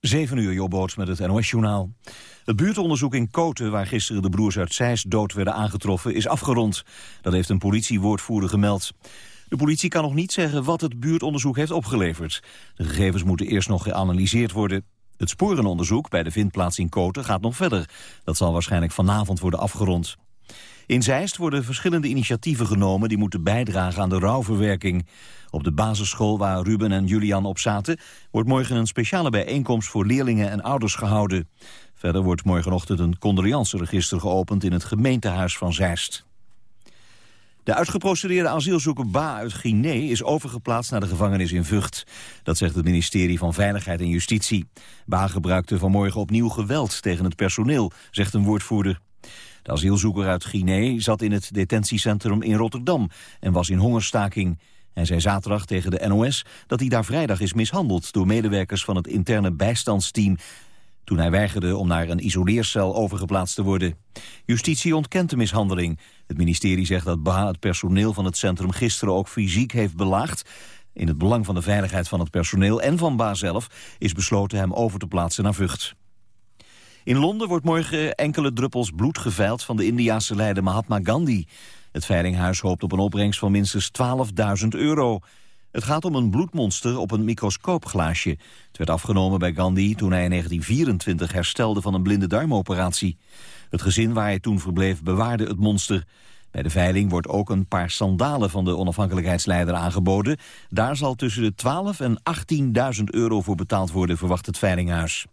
7 uur, Jobboot met het NOS-journaal. Het buurtonderzoek in Koten, waar gisteren de broers uit Zeist dood werden aangetroffen, is afgerond. Dat heeft een politiewoordvoerder gemeld. De politie kan nog niet zeggen wat het buurtonderzoek heeft opgeleverd. De gegevens moeten eerst nog geanalyseerd worden. Het sporenonderzoek bij de vindplaats in Koten gaat nog verder. Dat zal waarschijnlijk vanavond worden afgerond. In Zeist worden verschillende initiatieven genomen die moeten bijdragen aan de rouwverwerking. Op de basisschool waar Ruben en Julian op zaten... wordt morgen een speciale bijeenkomst voor leerlingen en ouders gehouden. Verder wordt morgenochtend een condoleanceregister geopend in het gemeentehuis van Zeist. De uitgeprocedeerde asielzoeker Ba uit Guinea is overgeplaatst naar de gevangenis in Vught. Dat zegt het ministerie van Veiligheid en Justitie. Ba gebruikte vanmorgen opnieuw geweld tegen het personeel, zegt een woordvoerder. De asielzoeker uit Guinea zat in het detentiecentrum in Rotterdam en was in hongerstaking. Hij zei zaterdag tegen de NOS dat hij daar vrijdag is mishandeld... door medewerkers van het interne bijstandsteam... toen hij weigerde om naar een isoleercel overgeplaatst te worden. Justitie ontkent de mishandeling. Het ministerie zegt dat Baha het personeel van het centrum gisteren ook fysiek heeft belaagd. In het belang van de veiligheid van het personeel en van Ba zelf... is besloten hem over te plaatsen naar Vught. In Londen wordt morgen enkele druppels bloed geveild van de Indiase leider Mahatma Gandhi. Het veilinghuis hoopt op een opbrengst van minstens 12.000 euro. Het gaat om een bloedmonster op een microscoopglaasje. Het werd afgenomen bij Gandhi toen hij in 1924 herstelde van een blinde darmoperatie. Het gezin waar hij toen verbleef bewaarde het monster. Bij de veiling wordt ook een paar sandalen van de onafhankelijkheidsleider aangeboden. Daar zal tussen de 12 en 18.000 euro voor betaald worden, verwacht het veilinghuis.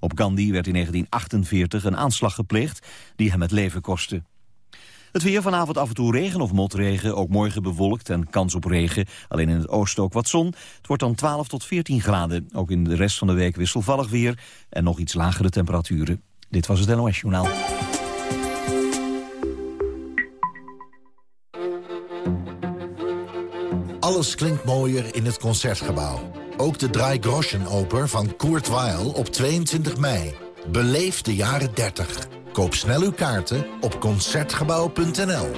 Op Gandhi werd in 1948 een aanslag gepleegd die hem het leven kostte. Het weer vanavond af en toe regen of motregen. Ook morgen bewolkt en kans op regen. Alleen in het oosten ook wat zon. Het wordt dan 12 tot 14 graden. Ook in de rest van de week wisselvallig weer. En nog iets lagere temperaturen. Dit was het NOS Journaal. Alles klinkt mooier in het Concertgebouw. Ook de Drei Groschen Oper van Kurt Weill op 22 mei. Beleef de jaren 30. Koop snel uw kaarten op Concertgebouw.nl.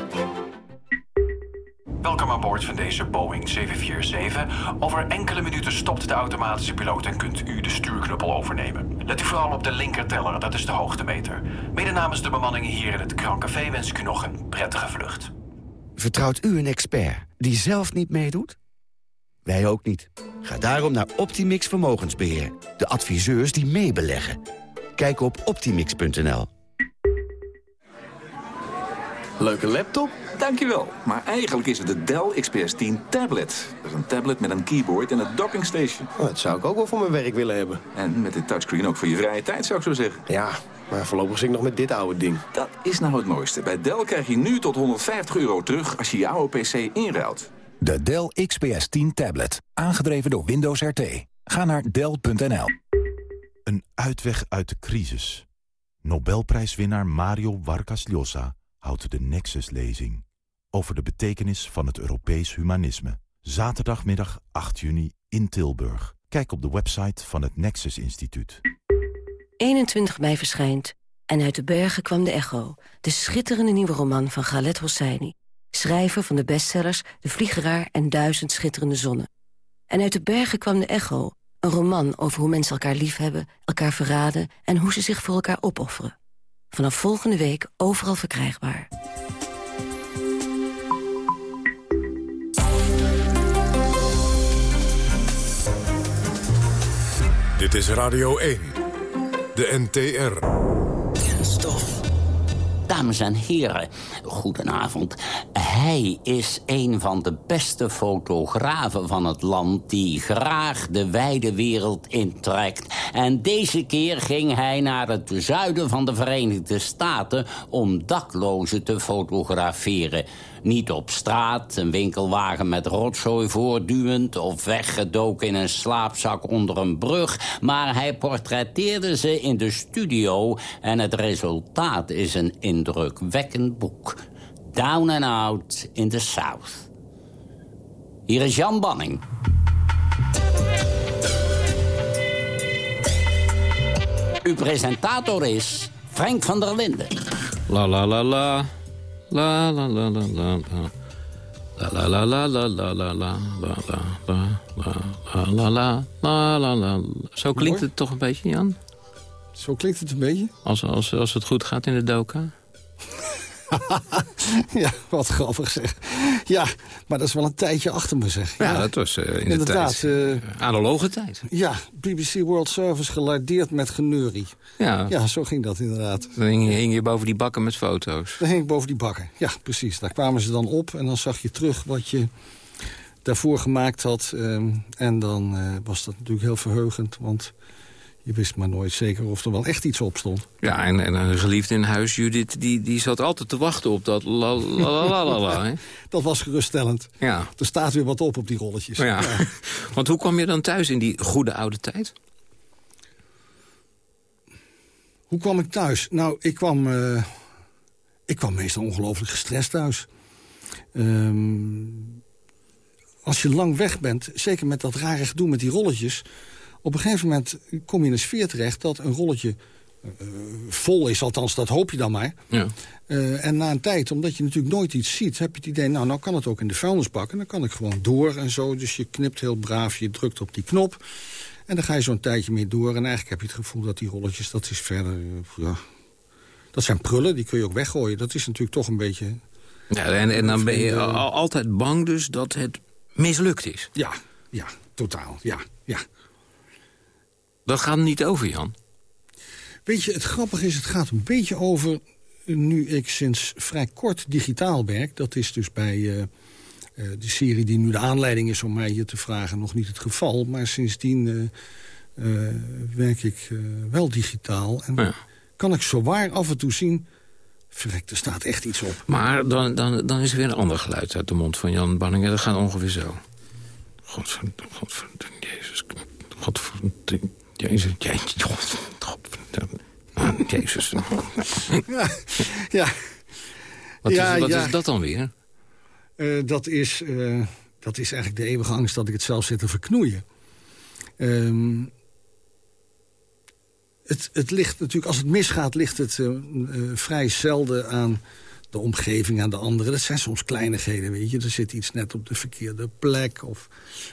Welkom aan boord van deze Boeing 747. Over enkele minuten stopt de automatische piloot en kunt u de stuurknuppel overnemen. Let u vooral op de linkerteller, dat is de hoogtemeter. Mede namens de bemanning hier in het Krancafé wens ik u nog een prettige vlucht. Vertrouwt u een expert die zelf niet meedoet? Wij ook niet. Ga daarom naar Optimix Vermogensbeheer. De adviseurs die meebeleggen. Kijk op optimix.nl. Leuke laptop? Dankjewel. Maar eigenlijk is het de Dell XPS 10 tablet. Dat is een tablet met een keyboard en een docking station. Oh, dat zou ik ook wel voor mijn werk willen hebben. En met dit touchscreen ook voor je vrije tijd, zou ik zo zeggen. Ja, maar voorlopig zit ik nog met dit oude ding. Dat is nou het mooiste. Bij Dell krijg je nu tot 150 euro terug als je je oude PC inruilt. De Dell XPS 10 tablet. Aangedreven door Windows RT. Ga naar Dell.nl. Een uitweg uit de crisis. Nobelprijswinnaar Mario Vargas Llosa houdt de Nexus-lezing over de betekenis van het Europees humanisme. Zaterdagmiddag 8 juni in Tilburg. Kijk op de website van het Nexus Instituut. 21 mei verschijnt En uit de bergen kwam de echo. De schitterende nieuwe roman van Galet Hosseini. Schrijver van de bestsellers De Vliegeraar en Duizend Schitterende Zonnen. En uit de bergen kwam de echo. Een roman over hoe mensen elkaar liefhebben, elkaar verraden... en hoe ze zich voor elkaar opofferen. Vanaf volgende week overal verkrijgbaar. Dit is Radio 1. De NTR. Kenstof. Dames en heren, goedenavond. Hij is een van de beste fotografen van het land... die graag de wijde wereld intrekt. En deze keer ging hij naar het zuiden van de Verenigde Staten... om daklozen te fotograferen. Niet op straat, een winkelwagen met rotzooi voortduwend... of weggedoken in een slaapzak onder een brug... maar hij portretteerde ze in de studio... en het resultaat is een indrukwekkend boek. Down and Out in the South. Hier is Jan Banning. Uw presentator is Frank van der Linden. La la la la. La la la la la. La la la la la la la la la la la la la la la la Zo klinkt het toch een beetje, Jan? Zo klinkt het een beetje? Als, als, als het goed gaat in de doka? ja, wat grappig zeg. Ja, maar dat is wel een tijdje achter me zeg. Ja, dat was uh, in Inderdaad, de tijd. Uh, analoge tijd. Ja, BBC World Service gelardeerd met geneurie. Ja. ja, zo ging dat inderdaad. Dan hing, hing je boven die bakken met foto's. Dan hing ik boven die bakken, ja, precies. Daar kwamen ze dan op en dan zag je terug wat je daarvoor gemaakt had. Um, en dan uh, was dat natuurlijk heel verheugend, want je wist maar nooit zeker of er wel echt iets op stond. Ja, en, en een geliefde in huis, Judith, die, die zat altijd te wachten op dat la la la la la. dat was geruststellend. Ja. Er staat weer wat op op die rolletjes. Ja. ja. Want hoe kwam je dan thuis in die goede oude tijd? Hoe kwam ik thuis? Nou, ik kwam, uh, ik kwam meestal ongelooflijk gestrest thuis. Um, als je lang weg bent, zeker met dat rare gedoe met die rolletjes... op een gegeven moment kom je in een sfeer terecht dat een rolletje uh, vol is. Althans, dat hoop je dan maar. Ja. Uh, en na een tijd, omdat je natuurlijk nooit iets ziet... heb je het idee, nou, nou kan het ook in de vuilnisbak... en dan kan ik gewoon door en zo. Dus je knipt heel braaf, je drukt op die knop... en dan ga je zo'n tijdje mee door. En eigenlijk heb je het gevoel dat die rolletjes, dat is verder... ja, dat zijn prullen, die kun je ook weggooien. Dat is natuurlijk toch een beetje... Ja, en, en dan ben je al, altijd bang dus dat het mislukt is. Ja, ja, totaal, ja, ja. Dat gaat niet over, Jan. Weet je, het grappige is, het gaat een beetje over... nu ik sinds vrij kort digitaal werk. Dat is dus bij uh, de serie die nu de aanleiding is om mij hier te vragen... nog niet het geval, maar sindsdien uh, werk ik wel digitaal. En ja. kan ik zowaar af en toe zien... Verrek, er staat echt iets op. Maar dan, dan, dan is er weer een ander geluid uit de mond van Jan Banningen. Dat gaat ongeveer zo. Godverdomme, godverdomme, Jezus. Godverdomme, Jezus, Jezus, godverdomme. Jezus. Ja, ja. Wat, ja, is, wat ja. is dat dan weer? Uh, dat, is, uh, dat is eigenlijk de eeuwige angst dat ik het zelf zit te verknoeien. Um, het, het ligt natuurlijk, als het misgaat, ligt het uh, vrij zelden aan de omgeving, aan de anderen. Dat zijn soms kleinigheden, weet je. Er zit iets net op de verkeerde plek. Of...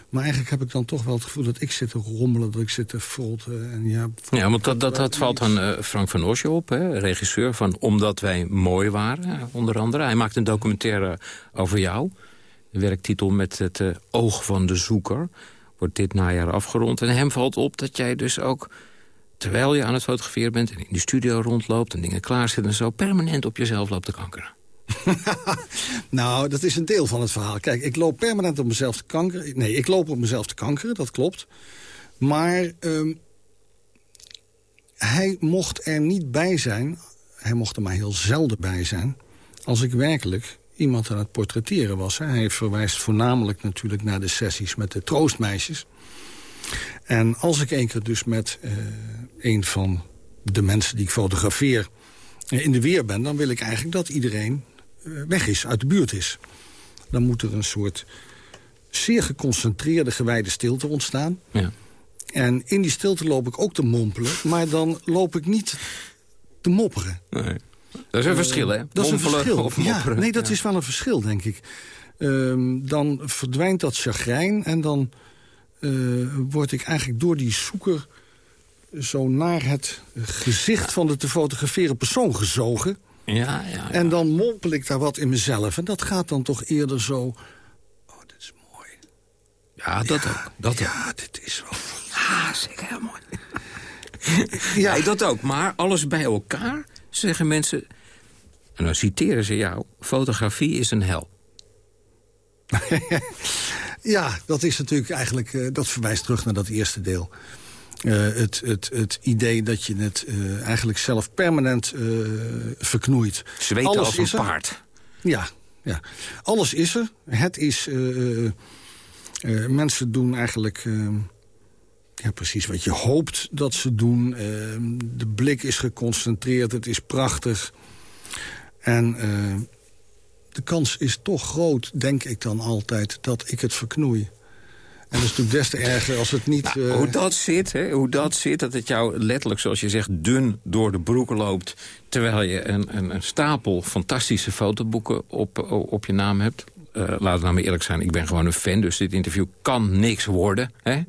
Maar eigenlijk heb ik dan toch wel het gevoel dat ik zit te rommelen, dat ik zit te frotten. En ja, ja, want dat, dat, dat valt aan uh, Frank van Osje op, hè, regisseur van Omdat wij mooi waren, onder andere. Hij maakt een documentaire over jou. De werktitel met het oog van de zoeker. Wordt dit najaar afgerond. En hem valt op dat jij dus ook terwijl je aan het fotograferen bent... en in de studio rondloopt en dingen klaarzet en zo... permanent op jezelf loopt te kankeren. nou, dat is een deel van het verhaal. Kijk, ik loop permanent op mezelf te kankeren. Nee, ik loop op mezelf te kankeren, dat klopt. Maar um, hij mocht er niet bij zijn... hij mocht er maar heel zelden bij zijn... als ik werkelijk iemand aan het portretteren was. Hij verwijst voornamelijk natuurlijk naar de sessies met de troostmeisjes... En als ik één keer dus met uh, een van de mensen die ik fotografeer uh, in de weer ben... dan wil ik eigenlijk dat iedereen uh, weg is, uit de buurt is. Dan moet er een soort zeer geconcentreerde gewijde stilte ontstaan. Ja. En in die stilte loop ik ook te mompelen, maar dan loop ik niet te mopperen. Nee. Dat is een verschil, hè? Dat is een verschil. Of mopperen. Ja, nee, dat ja. is wel een verschil, denk ik. Um, dan verdwijnt dat chagrijn en dan uh, word ik eigenlijk door die zoeker... zo naar het gezicht van de te fotograferen persoon gezogen. Ja, ja, ja. En dan mompel ik daar wat in mezelf. En dat gaat dan toch eerder zo... Oh, dit is mooi. Ja, dat ja, ook. Dat ja, ook. dit is wel... Ja, zeker heel mooi. ja. Nee, dat ook. Maar alles bij elkaar zeggen mensen... En dan citeren ze jou. Fotografie is een hel. Ja, dat is natuurlijk eigenlijk, uh, dat verwijst terug naar dat eerste deel. Uh, het, het, het idee dat je het uh, eigenlijk zelf permanent verknoeit. Zweten Alles als een is er. paard. Ja, ja, alles is er. Het is... mensen doen eigenlijk... ja, precies wat je hoopt dat ze doen. de blik is geconcentreerd, het is prachtig. En de kans is toch groot, denk ik dan altijd, dat ik het verknoei. En dat is natuurlijk des te erger als het niet... Nou, uh... Hoe dat zit, hè? hoe dat zit, dat het jou letterlijk, zoals je zegt... dun door de broeken loopt... terwijl je een, een, een stapel fantastische fotoboeken op, op je naam hebt. Uh, laten we nou maar eerlijk zijn, ik ben gewoon een fan... dus dit interview kan niks worden. Hè?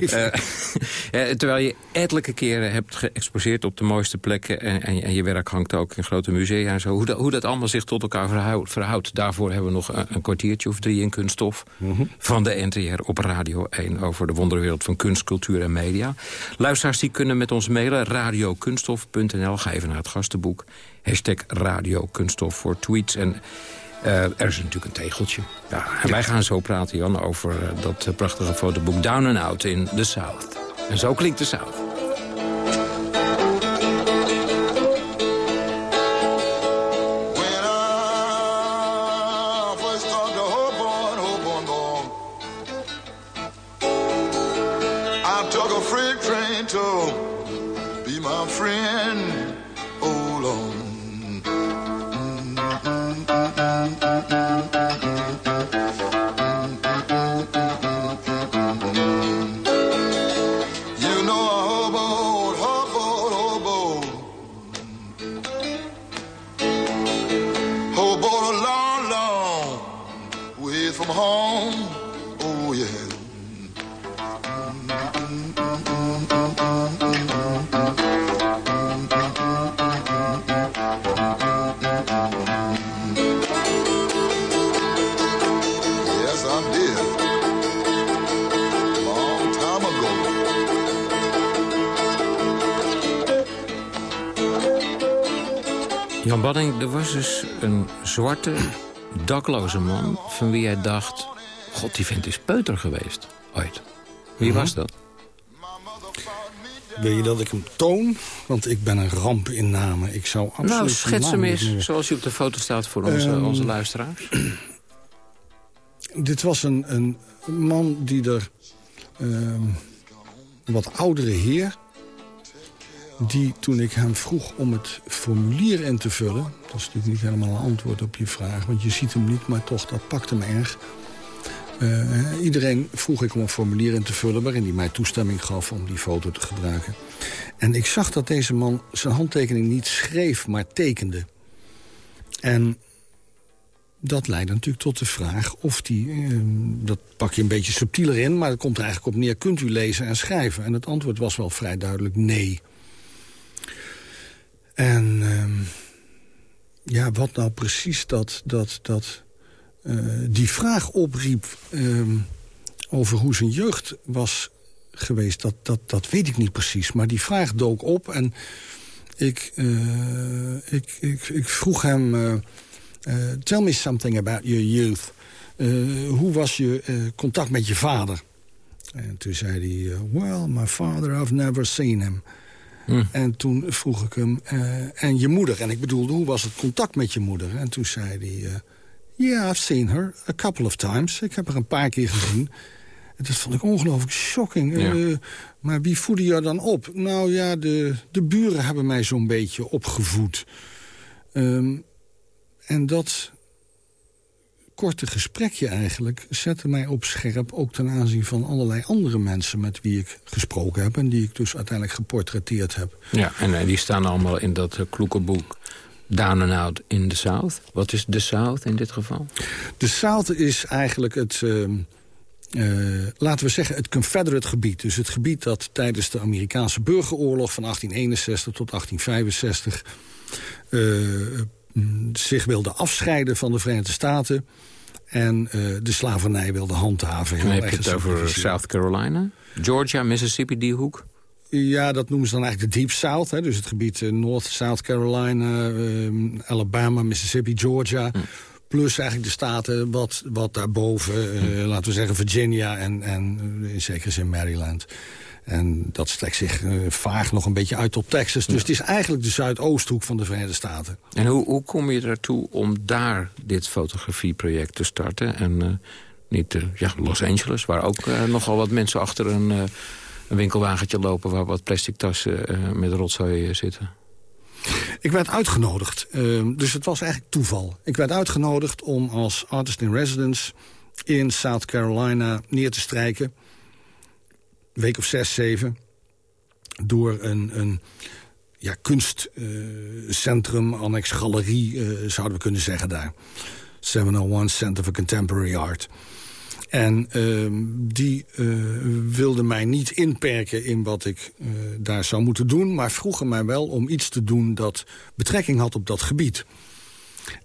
uh, terwijl je ettelijke keren hebt geëxposeerd op de mooiste plekken... en, en, en je werk hangt ook in grote musea en zo. Hoe, dat, hoe dat allemaal zich tot elkaar verhoudt, verhoudt daarvoor hebben we nog een, een kwartiertje of drie in kunststof... Mhm. van de NTR op Radio 1 over de wonderwereld van kunst, cultuur en media. Luisteraars die kunnen met ons mailen radiokunststof.nl. Ga even naar het gastenboek. Hashtag radiokunststof voor tweets en... Uh, er is natuurlijk een tegeltje. Ja, en wij gaan zo praten, Jan, over uh, dat prachtige fotoboek Down and Out in the South. En zo klinkt de South. Banning, er was dus een zwarte, dakloze man... van wie jij dacht, god, die vent is peuter geweest, ooit. Wie Mhm. was dat? Wil je dat ik hem toon? Want ik ben een ramp in namen. Ik zou absoluut nou, schets hem eens, zoals hij op de foto staat voor onze, Ehm, onze luisteraars. Dit was een, een man die er... een wat oudere heer... die toen ik hem vroeg om het formulier in te vullen... dat is natuurlijk niet helemaal een antwoord op je vraag... want je ziet hem niet, maar toch, dat pakt hem erg. Eh, iedereen vroeg ik om een formulier in te vullen... waarin hij mij toestemming gaf om die foto te gebruiken. En ik zag dat deze man zijn handtekening niet schreef, maar tekende. En dat leidde natuurlijk tot de vraag of die... eh, dat pak je een beetje subtieler in, maar het komt er eigenlijk op neer... kunt u lezen en schrijven? En het antwoord was wel vrij duidelijk nee. En ehm, ja, wat nou precies dat, dat, dat, eh, die vraag opriep... ehm, over hoe zijn jeugd was geweest, dat, dat, dat weet ik niet precies. Maar die vraag dook op en ik, eh, ik, ik, ik vroeg hem... eh, tell me something about your youth. Hoe was je contact met je vader? En toen zei hij, well, my father, I've never seen him. En toen vroeg ik hem, eh, en je moeder? En ik bedoelde, hoe was het contact met je moeder? En toen zei hij, eh, yeah, I've seen her a couple of times. Ik heb haar een paar keer gezien. En dat vond ik ongelooflijk shocking. Ja. Eh, maar wie voedde je dan op? Nou ja, de, de buren hebben mij zo'n beetje opgevoed. Ehm, en dat korte gesprekje eigenlijk zette mij op scherp... ook ten aanzien van allerlei andere mensen met wie ik gesproken heb... en die ik dus uiteindelijk geportretteerd heb. Ja, en eh, die staan allemaal in dat uh, kloeke boek Down and Out in the South. Wat is de South in dit geval? De South is eigenlijk het... ehm, eh, laten we zeggen, het Confederate gebied. Dus het gebied dat tijdens de Amerikaanse burgeroorlog van 1861 tot 1865... eh, mm, zich wilde afscheiden van de Verenigde Staten... en eh, de slavernij wilde handhaven. En heb je het over. South Carolina, Georgia, Mississippi, die hoek. Ja, dat noemen ze dan eigenlijk de Deep South. Hè? Dus het gebied eh, North, South Carolina, ehm, Alabama, Mississippi, Georgia. Plus eigenlijk de staten wat, wat daarboven, eh, laten we zeggen Virginia en, en in zekere zin Maryland. En dat strekt zich eh, vaag nog een beetje uit tot Texas. Dus het is eigenlijk de Zuidoosthoek van de Verenigde Staten. En hoe, hoe kom je ertoe om daar dit fotografieproject te starten? En eh, niet eh, ja, Los Angeles, waar ook nogal wat mensen achter een, een winkelwagentje lopen... waar wat plastic tassen met rotzooi zitten. Ik werd uitgenodigd, ehm, dus het was eigenlijk toeval. Ik werd uitgenodigd om als artist in residence in South Carolina neer te strijken. Week of zes, zeven. Door een, een ja, kunstcentrum, annex galerie, eh, zouden we kunnen zeggen daar. 701 Center for Contemporary Art. En uh, die uh, wilde mij niet inperken in wat ik daar zou moeten doen... maar vroegen mij wel om iets te doen dat betrekking had op dat gebied.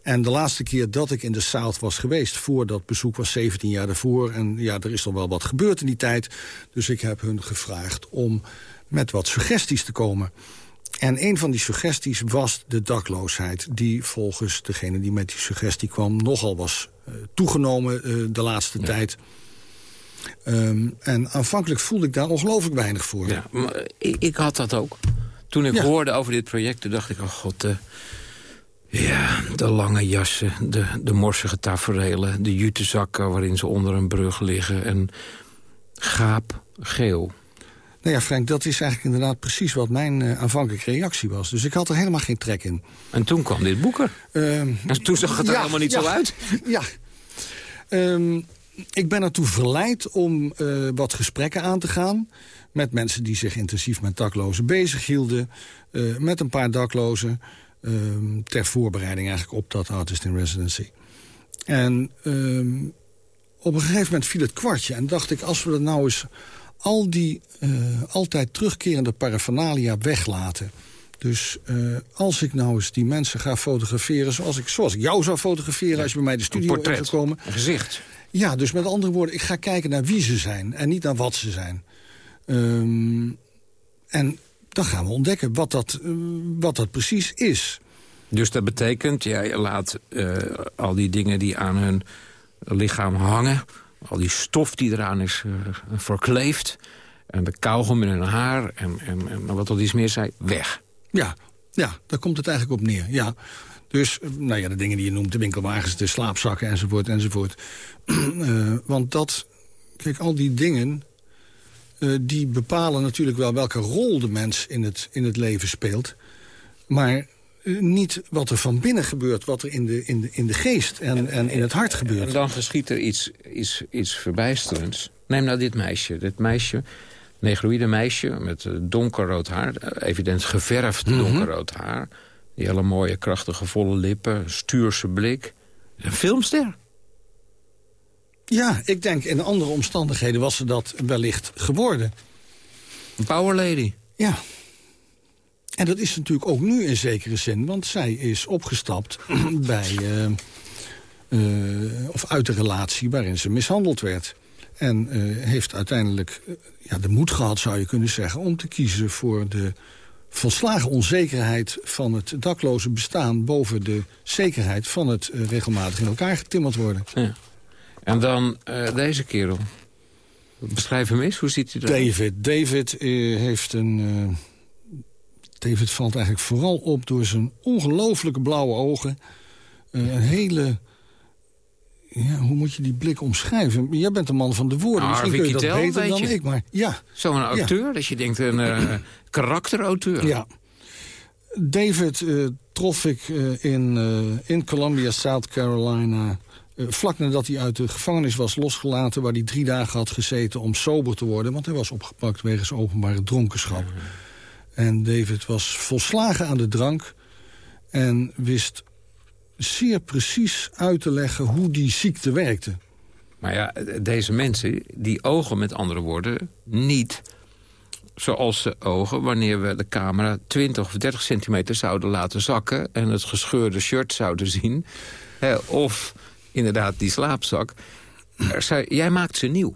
En de laatste keer dat ik in de South was geweest... voor dat bezoek was 17 jaar daarvoor. En ja, er is al wel wat gebeurd in die tijd. Dus ik heb hun gevraagd om met wat suggesties te komen. En een van die suggesties was de dakloosheid... die volgens degene die met die suggestie kwam... nogal was uh, toegenomen uh, de laatste ja. tijd. Um, en aanvankelijk voelde ik daar ongelooflijk weinig voor. Ja, maar ik, ik had dat ook. Toen ik ja. hoorde over dit project, toen dacht ik... oh god, uh, ja, de lange jassen, de, de morsige taferelen... de jutezakken waarin ze onder een brug liggen... en gaap, geel... Nou ja, Frank, dat is eigenlijk inderdaad precies wat mijn uh, aanvankelijke reactie was. Dus ik had er helemaal geen trek in. En toen kwam dit boek er. Uh, en toen zag het er helemaal niet ja, zo uit. Ja. Um, ik ben ertoe verleid om uh, wat gesprekken aan te gaan... met mensen die zich intensief met daklozen bezighielden. Uh, met een paar daklozen. Um, ter voorbereiding eigenlijk op dat Artist in Residency. En um, op een gegeven moment viel het kwartje. En dacht ik, als we dat nou eens al die uh, altijd terugkerende paraphernalia weglaten. Dus uh, als ik nou eens die mensen ga fotograferen... zoals ik, zoals ik jou zou fotograferen ja, als je bij mij de studio in zou komen. Een gezicht. Ja, dus met andere woorden, ik ga kijken naar wie ze zijn... en niet naar wat ze zijn. Um, en dan gaan we ontdekken wat dat, uh, wat dat precies is. Dus dat betekent, ja, je laat uh, al die dingen die aan hun lichaam hangen... al die stof die eraan is uh, verkleefd... en de kauwgom in hun haar en, en, en wat al iets meer zei, weg. Ja, ja, daar komt het eigenlijk op neer, ja. Dus, nou ja, de dingen die je noemt, de winkelwagens, de slaapzakken enzovoort, enzovoort. uh, want dat, kijk, al die dingen... Uh, die bepalen natuurlijk wel welke rol de mens in het, in het leven speelt. Maar uh, niet wat er van binnen gebeurt, wat er in de, in de, in de geest en, en in het hart gebeurt. En dan geschiet er iets, iets, iets verbijsterends. Neem nou dit meisje. Dit meisje, negroïde meisje met donkerrood haar. Evident geverfd mm -hmm. donkerrood haar. Die hele mooie, krachtige, volle lippen. Stuurse blik. Een filmster. Ja, ik denk in andere omstandigheden was ze dat wellicht geworden. Een power lady. Ja. En dat is natuurlijk ook nu in zekere zin, want zij is opgestapt bij, uh, uh, of uit de relatie waarin ze mishandeld werd. En uh, heeft uiteindelijk ja, de moed gehad, zou je kunnen zeggen... om te kiezen voor de volslagen onzekerheid van het dakloze bestaan... boven de zekerheid van het regelmatig in elkaar getimmerd worden. Ja. En dan uh, deze kerel. Beschrijf hem eens, hoe ziet hij eruit? David. David uh, heeft een... Uh, David valt eigenlijk vooral op door zijn ongelooflijke blauwe ogen. een hele... Ja, hoe moet je die blik omschrijven? Jij bent een man van de woorden. Nou, Misschien kun je dat beter dan je. ik. Maar ja. Zo'n auteur, ja. dat je denkt een karakterauteur. Ja. David trof ik in, in Columbia, South Carolina... vlak nadat hij uit de gevangenis was losgelaten... waar hij drie dagen had gezeten om sober te worden... want hij was opgepakt wegens openbare dronkenschap. En David was volslagen aan de drank... en wist zeer precies uit te leggen hoe die ziekte werkte. Maar ja, deze mensen, die ogen met andere woorden niet zoals ze ogen wanneer we de camera 20 of 30 centimeter zouden laten zakken... en het gescheurde shirt zouden zien. Hè, of inderdaad die slaapzak. Jij maakt ze nieuw.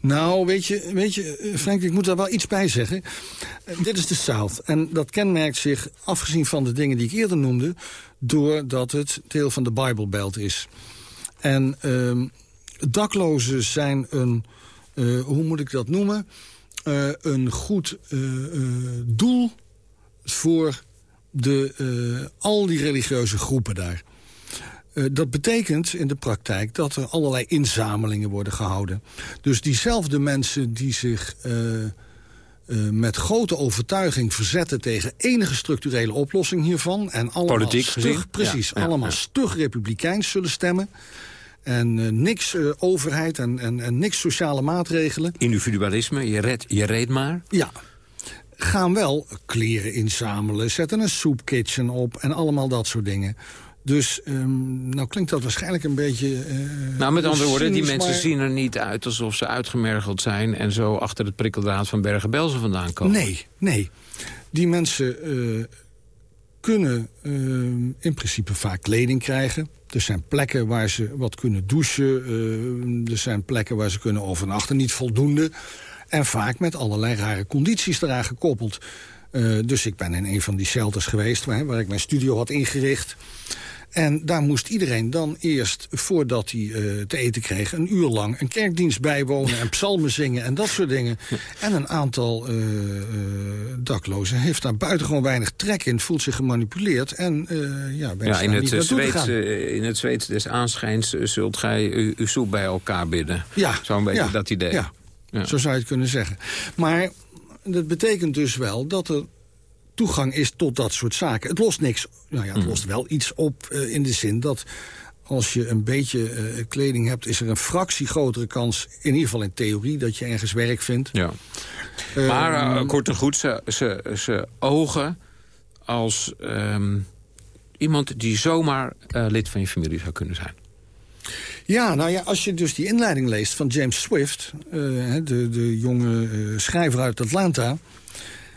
Nou, weet je, weet je, Frank, ik moet daar wel iets bij zeggen. Dit is de South. En dat kenmerkt zich, afgezien van de dingen die ik eerder noemde... doordat het deel van de Bible Belt is. En uh, daklozen zijn een, uh, hoe moet ik dat noemen... Uh, een goed doel voor de, al die religieuze groepen daar. Uh, dat betekent in de praktijk dat er allerlei inzamelingen worden gehouden. Dus diezelfde mensen die zich uh, uh, met grote overtuiging verzetten... tegen enige structurele oplossing hiervan... en allemaal Politiek stug, gezien? precies, Ja, ja, allemaal ja. stug republikeins zullen stemmen... en niks overheid en, en, en niks sociale maatregelen... Individualisme, je, red, je reed maar. Ja, gaan wel kleren inzamelen, zetten een soepkitchen op... en allemaal dat soort dingen. Dus um, nou klinkt dat waarschijnlijk een beetje... Uh, nou, met andere woorden, die mensen zien er niet uit alsof ze uitgemergeld zijn... en zo achter het prikkeldraad van Bergen-Belsen vandaan komen. Nee, nee. Die mensen uh, kunnen uh, in principe vaak kleding krijgen. Er zijn plekken waar ze wat kunnen douchen. er zijn plekken waar ze kunnen overnachten, niet voldoende. En vaak met allerlei rare condities eraan gekoppeld. dus ik ben in een van die shelters geweest waar, waar ik mijn studio had ingericht... En daar moest iedereen dan eerst, voordat hij uh, te eten kreeg... een uur lang een kerkdienst bijwonen en psalmen zingen en dat soort dingen. En een aantal uh, uh, daklozen heeft daar buitengewoon weinig trek in... voelt zich gemanipuleerd en ja, ja, in het, Zweeds, in het Zweeds des aanschijns zult gij uw soep bij elkaar bidden. Ja. Zo'n beetje dat idee. Ja. ja, zo zou je het kunnen zeggen. Maar dat betekent dus wel dat er toegang is tot dat soort zaken. Het lost niks. Nou ja, het mhm. lost wel iets op uh, in de zin dat als je een beetje uh, kleding hebt... is er een fractie grotere kans, in ieder geval in theorie... dat je ergens werk vindt. Ja. Uh, maar uh, kort en goed, ze, ze, ze ogen als um, iemand die zomaar lid van je familie zou kunnen zijn. Ja, nou ja, als je dus die inleiding leest van James Swift... de, de jonge schrijver uit Atlanta...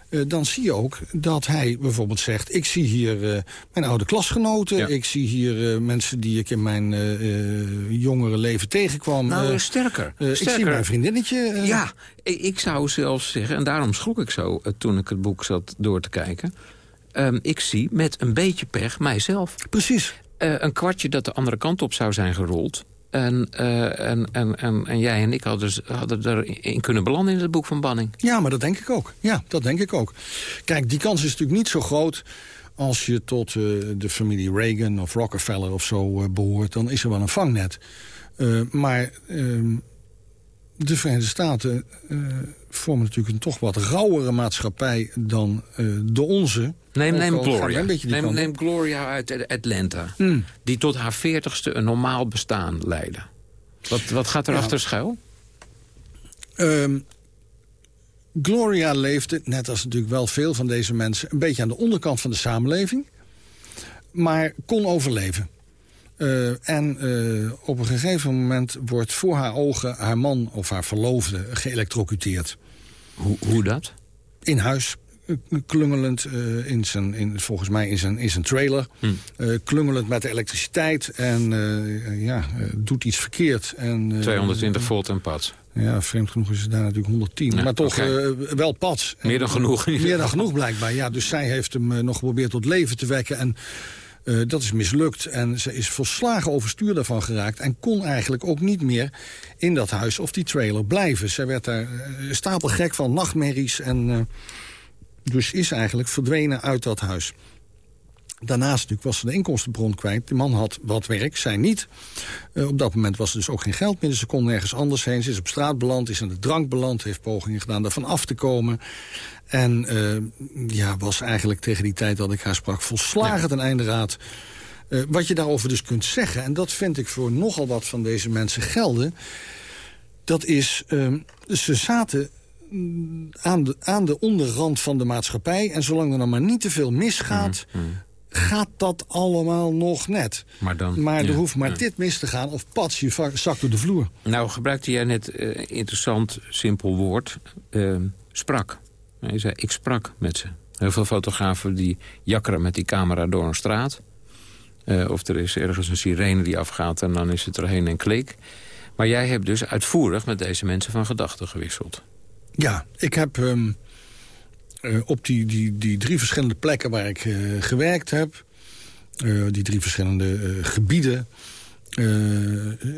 Uh, dan zie je ook dat hij bijvoorbeeld zegt... ik zie hier uh, mijn oude klasgenoten, ik zie hier uh, mensen die ik in mijn jongere leven tegenkwam. Nou, sterker, sterker. Ik zie mijn vriendinnetje. Ja, ik zou zelfs zeggen, en daarom schrok ik zo toen ik het boek zat door te kijken... Um, ik zie met een beetje pech mijzelf. Precies. een kwartje dat de andere kant op zou zijn gerold... En, uh, en, en, en, en, jij en ik hadden, hadden erin kunnen belanden in het boek van Banning. Ja, maar dat denk ik ook. Ja, dat denk ik ook. Kijk, die kans is natuurlijk niet zo groot als je tot uh, de familie Reagan of Rockefeller of zo uh, behoort. Dan is er wel een vangnet. maar ehm, de Verenigde Staten vormen natuurlijk een toch wat rauwere maatschappij dan de onze. Neem, neem Gloria. Neem, neem, Gloria uit Atlanta. Hmm. Die tot haar veertigste een normaal bestaan leidde. Wat, wat gaat er achter schuil? Um, Gloria leefde, net als natuurlijk wel veel van deze mensen... een beetje aan de onderkant van de samenleving. Maar kon overleven. Uh, en uh, op een gegeven moment wordt voor haar ogen haar man of haar verloofde geëlectrocuteerd. Hoe, hoe dat? In huis klungelend uh, in zijn, in, volgens mij in zijn, in zijn trailer. Hm. Uh, klungelend met de elektriciteit en uh, ja, doet iets verkeerd. En, 220 volt en pad. Ja, vreemd genoeg is het daar natuurlijk 110. maar toch wel pad. Meer dan genoeg. Meer dan genoeg blijkbaar. Ja, dus zij heeft hem nog geprobeerd tot leven te wekken. En uh, dat is mislukt en ze is volslagen overstuur daarvan geraakt... en kon eigenlijk ook niet meer in dat huis of die trailer blijven. Zij werd daar uh, stapelgek van, nachtmerries en... Uh, dus is eigenlijk verdwenen uit dat huis. Daarnaast natuurlijk was ze de inkomstenbron kwijt. De man had wat werk, zij niet. Uh, op dat moment was er dus ook geen geld meer. Dus ze kon nergens anders heen. Ze is op straat beland, is aan de drank beland... heeft pogingen gedaan daarvan af te komen. En uh, ja, was eigenlijk tegen die tijd dat ik haar sprak... volslagen ja. ten einde raad. Uh, wat je daarover dus kunt zeggen... en dat vind ik voor nogal wat van deze mensen gelden... dat is, ze zaten aan de, aan de onderrand van de maatschappij. En zolang er dan maar niet te veel misgaat... Mm, mm. Gaat dat allemaal nog net. Maar, dan, maar er hoeft maar dit mis te gaan of pats, je zakt door de vloer. Nou, gebruikte jij net uh, interessant, simpel woord, uh, sprak. Je zei, ik sprak met ze. Heel veel fotografen die jakkeren met die camera door een straat. Uh, of er is ergens een sirene die afgaat en dan is het erheen en klik. Maar jij hebt dus uitvoerig met deze mensen van gedachten gewisseld. Ja, ik heb um, uh, op die, die, die drie verschillende plekken waar ik uh, gewerkt heb... Uh, die drie verschillende gebieden...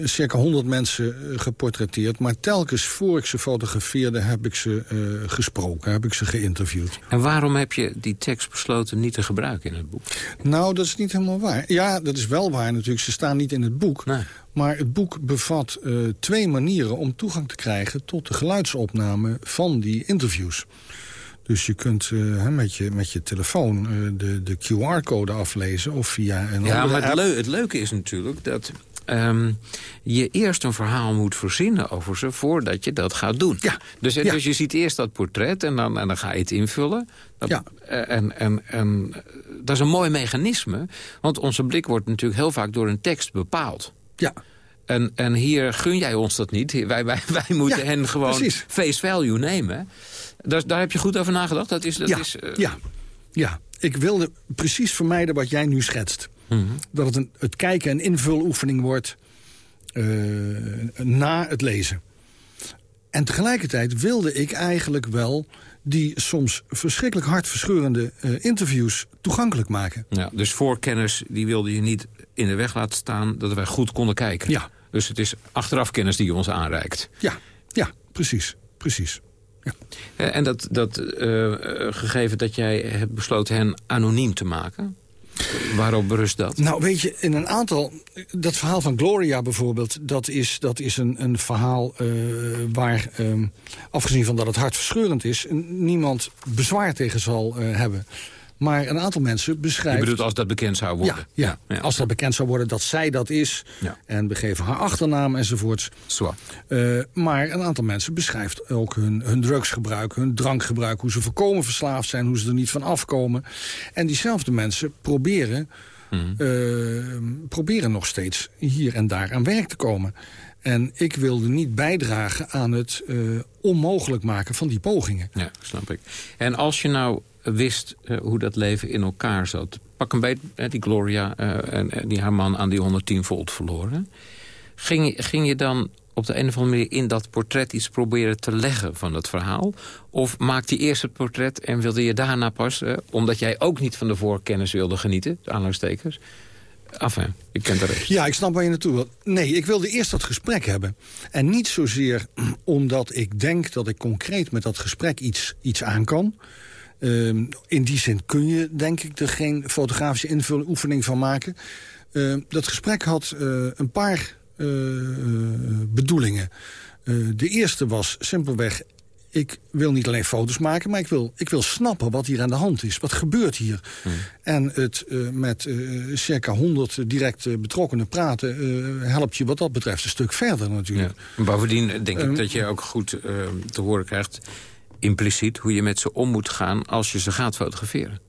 circa 100 mensen geportretteerd. Maar telkens voor ik ze fotografeerde heb ik ze gesproken, heb ik ze geïnterviewd. En waarom heb je die tekst besloten niet te gebruiken in het boek? Nou, dat is niet helemaal waar. Ja, dat is wel waar natuurlijk. Ze staan niet in het boek. Nee. Maar het boek bevat uh, twee manieren om toegang te krijgen... tot de geluidsopname van die interviews. Dus je kunt uh, met, je, met je telefoon uh, de, de QR-code aflezen of via een ja, maar het, leu het, leuke is natuurlijk dat ehm, je eerst een verhaal moet verzinnen over ze... voordat je dat gaat doen. Ja. Dus, dus je ziet eerst dat portret en dan, en dan ga je het invullen. Dat, Ja. En, en, en dat is een mooi mechanisme. Want onze blik wordt natuurlijk heel vaak door een tekst bepaald. Ja. En, en hier gun jij ons dat niet. Wij, wij, wij moeten Ja, hen gewoon precies. face value nemen. Daar, daar heb je goed over nagedacht? Dat is, dat ja, is, eh, ja, ja, ik wilde precies vermijden wat jij nu schetst. Mhm. Dat het, een, het kijken een invuloefening wordt eh, na het lezen. En tegelijkertijd wilde ik eigenlijk wel die soms verschrikkelijk hartverscheurende eh, interviews toegankelijk maken. Ja, dus voorkennis die wilde je niet in de weg laten staan... dat wij goed konden kijken. Ja. Dus het is achteraf kennis die je ons aanreikt. Ja, ja, precies, precies. Eh, En dat, dat eh, eh, gegeven dat jij hebt besloten hen anoniem te maken... waarop berust dat? Nou, weet je, in een aantal... Dat verhaal van Gloria bijvoorbeeld... dat is, dat is een, een verhaal waar, ehm, afgezien van dat het hartverscheurend is... niemand bezwaar tegen zal hebben. Maar een aantal mensen Je beschrijven... bedoelt als dat bekend zou worden? Ja, ja. als dat bekend zou worden dat zij dat is... Ja. en begeven haar achternaam enzovoorts. Zwa. Eh, maar een aantal mensen beschrijft ook hun, hun drugsgebruik, hun drankgebruik... hoe ze voorkomen verslaafd zijn, hoe ze er niet van afkomen. En diezelfde mensen proberen, eh, proberen nog steeds hier en daar aan werk te komen. En ik wilde niet bijdragen aan het eh, onmogelijk maken van die pogingen. Ja, snap ik. En als je nou wist eh, hoe dat leven in elkaar zat... pak een beetje eh, die Gloria eh, en, die haar man aan die 110 volt verloren... Ging, ging je dan op de een of andere manier in dat portret iets proberen te leggen van het verhaal? Of maakte je eerst het portret en wilde je daarna pas... omdat jij ook niet van de voorkennis wilde genieten, aanhalingstekens... Enfin, je kent de rest. Ja, ik snap waar je naartoe wilt. Nee, ik wilde eerst dat gesprek hebben. En niet zozeer omdat ik denk dat ik concreet met dat gesprek iets, iets aan kan. Ehm, in die zin kun je, denk ik, er geen fotografische invuloefening van maken. Ehm, dat gesprek had eh, een paar eh, bedoelingen. Eh, de eerste was simpelweg... ik wil niet alleen foto's maken, maar ik wil, ik wil snappen wat hier aan de hand is. Wat gebeurt hier? En het met circa 100 direct betrokkenen praten... helpt je wat dat betreft een stuk verder natuurlijk. En Bovendien denk ik Ehm, dat je ook goed te horen krijgt... impliciet hoe je met ze om moet gaan als je ze gaat fotograferen.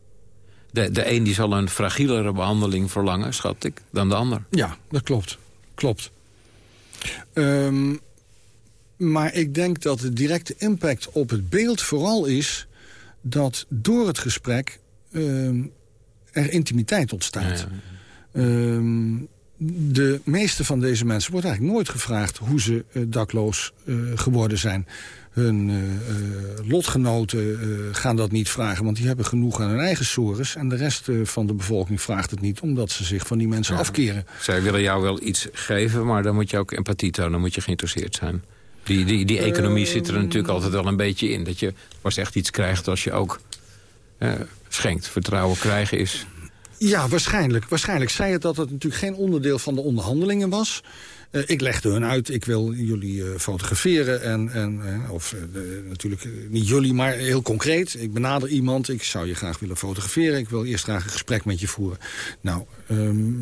De, de een die zal een fragielere behandeling verlangen, schat ik, dan de ander. Ja, dat klopt. Klopt. Ehm, maar ik denk dat de directe impact op het beeld vooral is... dat door het gesprek ehm, er intimiteit ontstaat. Ehm, de meeste van deze mensen wordt eigenlijk nooit gevraagd... hoe ze eh, dakloos eh, geworden zijn. Hun eh, eh, lotgenoten eh, gaan dat niet vragen... want die hebben genoeg aan hun eigen sores... en de rest van de bevolking vraagt het niet... omdat ze zich van die mensen Ja. afkeren. Zij willen jou wel iets geven, maar dan moet je ook empathie tonen. Dan moet je geïnteresseerd zijn. Die, die, die economie zit er natuurlijk altijd wel een beetje in. Dat je pas echt iets krijgt als je ook schenkt. Vertrouwen krijgen is... Ja, waarschijnlijk. Waarschijnlijk zei het dat het natuurlijk geen onderdeel van de onderhandelingen was. Eh, ik legde hun uit, ik wil jullie eh, fotograferen. En, en, eh, of natuurlijk niet jullie, maar heel concreet. Ik benader iemand, ik zou je graag willen fotograferen. Ik wil eerst graag een gesprek met je voeren. Nou, ehm,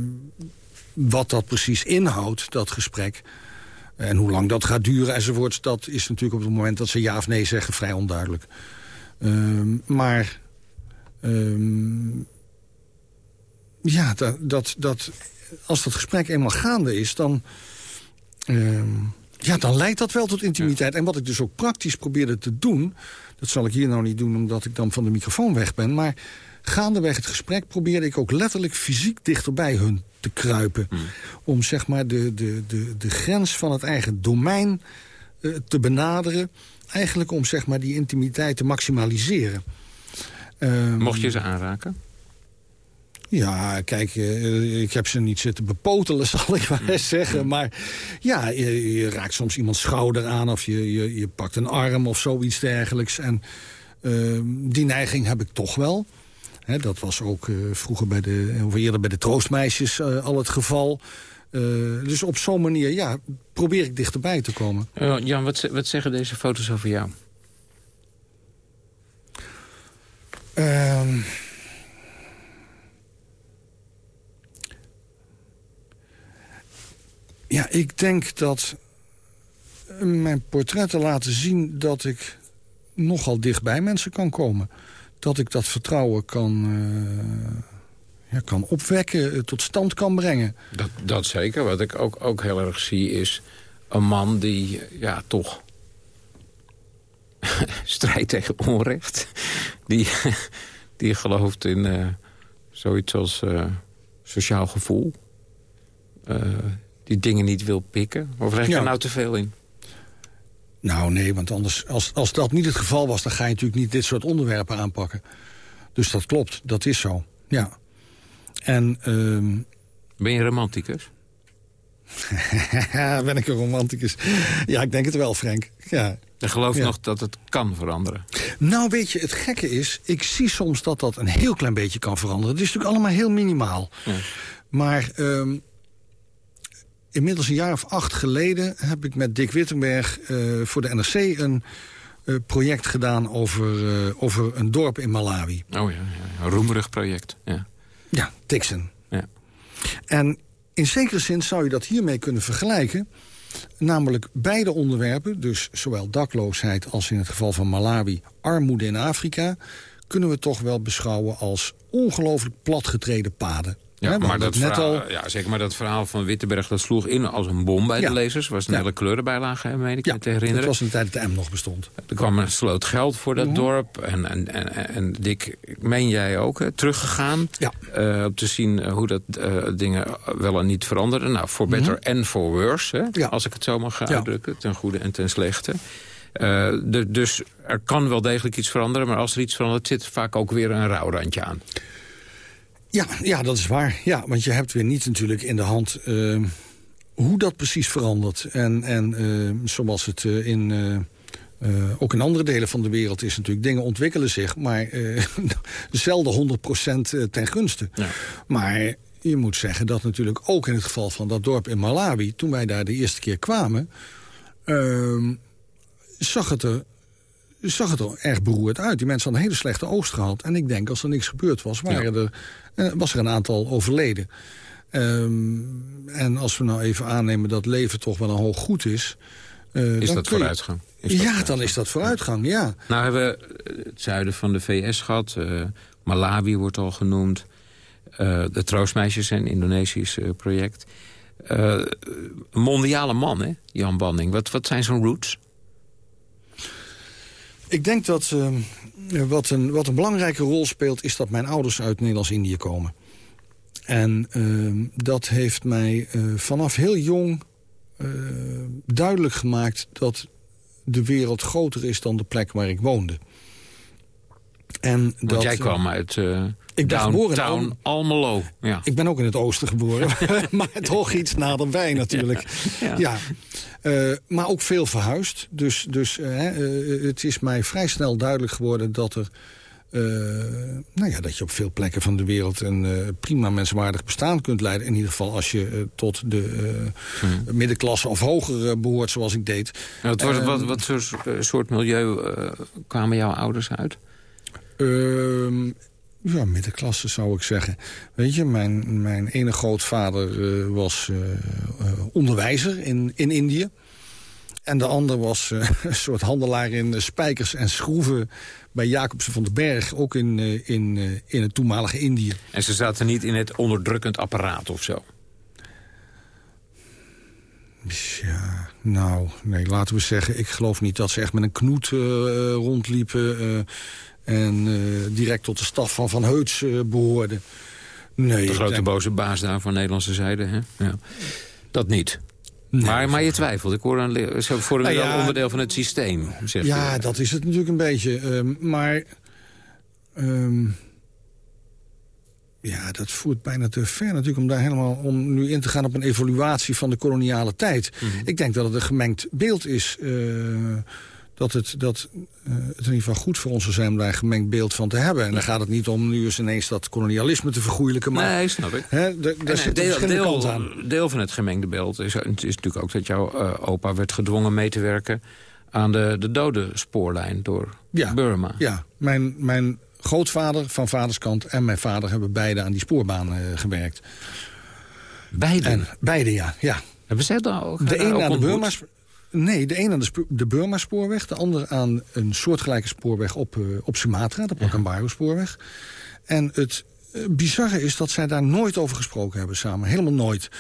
wat dat precies inhoudt, dat gesprek... en hoe lang dat gaat duren enzovoorts... dat is natuurlijk op het moment dat ze ja of nee zeggen vrij onduidelijk. Ehm, maar... ehm, ja, dat, dat, dat, als dat gesprek eenmaal gaande is, dan, ehm, ja, dan leidt dat wel tot intimiteit. En wat ik dus ook praktisch probeerde te doen... dat zal ik hier nou niet doen omdat ik dan van de microfoon weg ben... maar gaandeweg het gesprek probeerde ik ook letterlijk fysiek dichter bij hun te kruipen. Om zeg maar de, de, de, de grens van het eigen domein eh, te benaderen. Eigenlijk om zeg maar die intimiteit te maximaliseren. Ehm, Mocht je ze aanraken? Ja, kijk, eh, ik heb ze niet zitten bepotelen, zal ik maar eens zeggen. Maar ja, je, je raakt soms iemands schouder aan... of je, je, je pakt een arm of zoiets dergelijks. En eh, die neiging heb ik toch wel. Hè, dat was ook eh, vroeger bij de, of eerder bij de troostmeisjes eh, al het geval. Eh, dus op zo'n manier, ja, probeer ik dichterbij te komen. Jan, wat, wat zeggen deze foto's over jou? Ehm Ja, ik denk dat mijn portretten laten zien dat ik nogal dicht bij mensen kan komen. Dat ik dat vertrouwen kan, uh, ja, kan opwekken, eh, tot stand kan brengen. Dat, dat zeker. Wat ik ook, ook heel erg zie is een man die ja, toch strijdt tegen onrecht. Die, die gelooft in zoiets als sociaal gevoel. Die dingen niet wil pikken. Of leg je ja. er nou te veel in? Nou nee, want anders, als, als dat niet het geval was... dan ga je natuurlijk niet dit soort onderwerpen aanpakken. Dus dat klopt, dat is zo, ja. En, um... Ben je romanticus? ben ik een romanticus? Ja, ik denk het wel, Frank. Ja. Je gelooft ja. nog dat het kan veranderen? Nou, weet je, het gekke is... ik zie soms dat dat een heel klein beetje kan veranderen. Het is natuurlijk allemaal heel minimaal. Ja. Maar um, inmiddels een jaar of acht geleden... heb ik met Dick Wittenberg uh, voor de NRC een uh, project gedaan... Over, uh, over een dorp in Malawi. Oh ja, ja. een roemerig project. Ja, ja Dixon. Ja. En in zekere zin zou je dat hiermee kunnen vergelijken... Namelijk beide onderwerpen, dus zowel dakloosheid als in het geval van Malawi... armoede in Afrika, kunnen we toch wel beschouwen als ongelooflijk platgetreden paden. Ja, maar dat verhaal, al... ja, zeker, maar dat verhaal van Wittenberg dat sloeg in als een bom bij ja. de lezers. was een ja. hele kleurenbijlage, meen ik ja, me te herinneren. dat was in de tijd dat de M nog bestond. Er kwam een sloot geld voor dat mm -hmm. dorp. En, en, en, en Dick, meen jij ook, hè, teruggegaan. Ja. Uh, om te zien hoe dat uh, dingen wel en niet veranderden. Nou, for better mm -hmm. and for worse, hè, als ik het zo mag uitdrukken. Ten goede en ten slechte. Uh, de, dus er kan wel degelijk iets veranderen. Maar als er iets verandert, zit vaak ook weer een rouwrandje aan. Ja, ja, dat is waar. Ja, want je hebt weer niet natuurlijk in de hand uh, hoe dat precies verandert. En, en uh, zoals het uh, in, ook in andere delen van de wereld is natuurlijk... dingen ontwikkelen zich, maar zelden 100% ten gunste. Ja. Maar je moet zeggen dat natuurlijk ook in het geval van dat dorp in Malawi... toen wij daar de eerste keer kwamen, ehm, zag het er zag het er erg beroerd uit. Die mensen hadden een hele slechte oogst gehad. En ik denk, als er niks gebeurd was, waren ja. er, eh, was er een aantal overleden. Um, en als we nou even aannemen dat leven toch wel een hoog goed is... Uh, is dat vooruitgang? Is dat ja, vooruitgang? dan is dat vooruitgang, ja. Nou hebben we het zuiden van de VS gehad. Uh, Malawi wordt al genoemd. Uh, de Troostmeisjes, een Indonesisch project. mondiale man, hè, Jan Banning. Wat, wat zijn zijn roots? Ik denk dat uh, wat, een, wat een belangrijke rol speelt... is dat mijn ouders uit Nederlands-Indië komen. En uh, dat heeft mij uh, vanaf heel jong duidelijk gemaakt... dat de wereld groter is dan de plek waar ik woonde. En Want dat, jij kwam uit uh, ik ben geboren in Al Almelo. Ja. Ik ben ook in het oosten geboren, maar toch iets naderbij natuurlijk. Ja. ja. Uh, maar ook veel verhuisd. Dus, dus uh, het is mij vrij snel duidelijk geworden dat er... nou ja, dat je op veel plekken van de wereld een prima menswaardig bestaan kunt leiden. In ieder geval als je tot de hmm. middenklasse of hoger behoort, zoals ik deed. wat, wat, wat, wat voor soort milieu kwamen jouw ouders uit? Uh, ja, middenklasse zou ik zeggen. Weet je, mijn, mijn ene grootvader uh, was uh, uh, onderwijzer in, in Indië. En de ander was een soort handelaar in spijkers en schroeven... bij Jacobsen van den Berg, ook in, in, in het toenmalige Indië. En ze zaten niet in het onderdrukkend apparaat of zo? Ja, nou, nee, laten we zeggen... ik geloof niet dat ze echt met een knoet rondliepen en uh, direct tot de staf van Van Heuts uh, behoorde. Nee, de grote denk... boze baas daar van Nederlandse zijde, hè? Ja. Dat niet. Nee, maar, maar je twijfelt. Ik hoor een, voor een nou ja, onderdeel van het systeem. Ja, dat is het natuurlijk een beetje. Um, maar... Um, ja, dat voert bijna te ver natuurlijk om daar helemaal om nu in te gaan op een evaluatie van de koloniale tijd. Mm -hmm. Ik denk dat het een gemengd beeld is. Uh, dat het, dat, uh, het in ieder geval goed voor ons zou zijn om daar een gemengd beeld van te hebben. En dan gaat het niet om nu eens ineens dat kolonialisme te vergoeilijken. Maar, nee, snap ik. Hè, daar zit deel, deel, aan. deel van het gemengde beeld is, is natuurlijk ook dat jouw uh, opa werd gedwongen mee te werken aan de, de dode spoorlijn door ja, Burma. Ja, mijn, mijn grootvader van vaderskant en mijn vader hebben beide aan die spoorbaan uh, gewerkt. Beide? En, beide, ja. ja. Hebben zij dan ook De een aan de Burma... Nee, de een aan de, de Burma-spoorweg. De ander aan een soortgelijke spoorweg op, uh, op Sumatra. De Pakambaru-spoorweg. En het uh, bizarre is dat zij daar nooit over gesproken hebben samen. Helemaal nooit.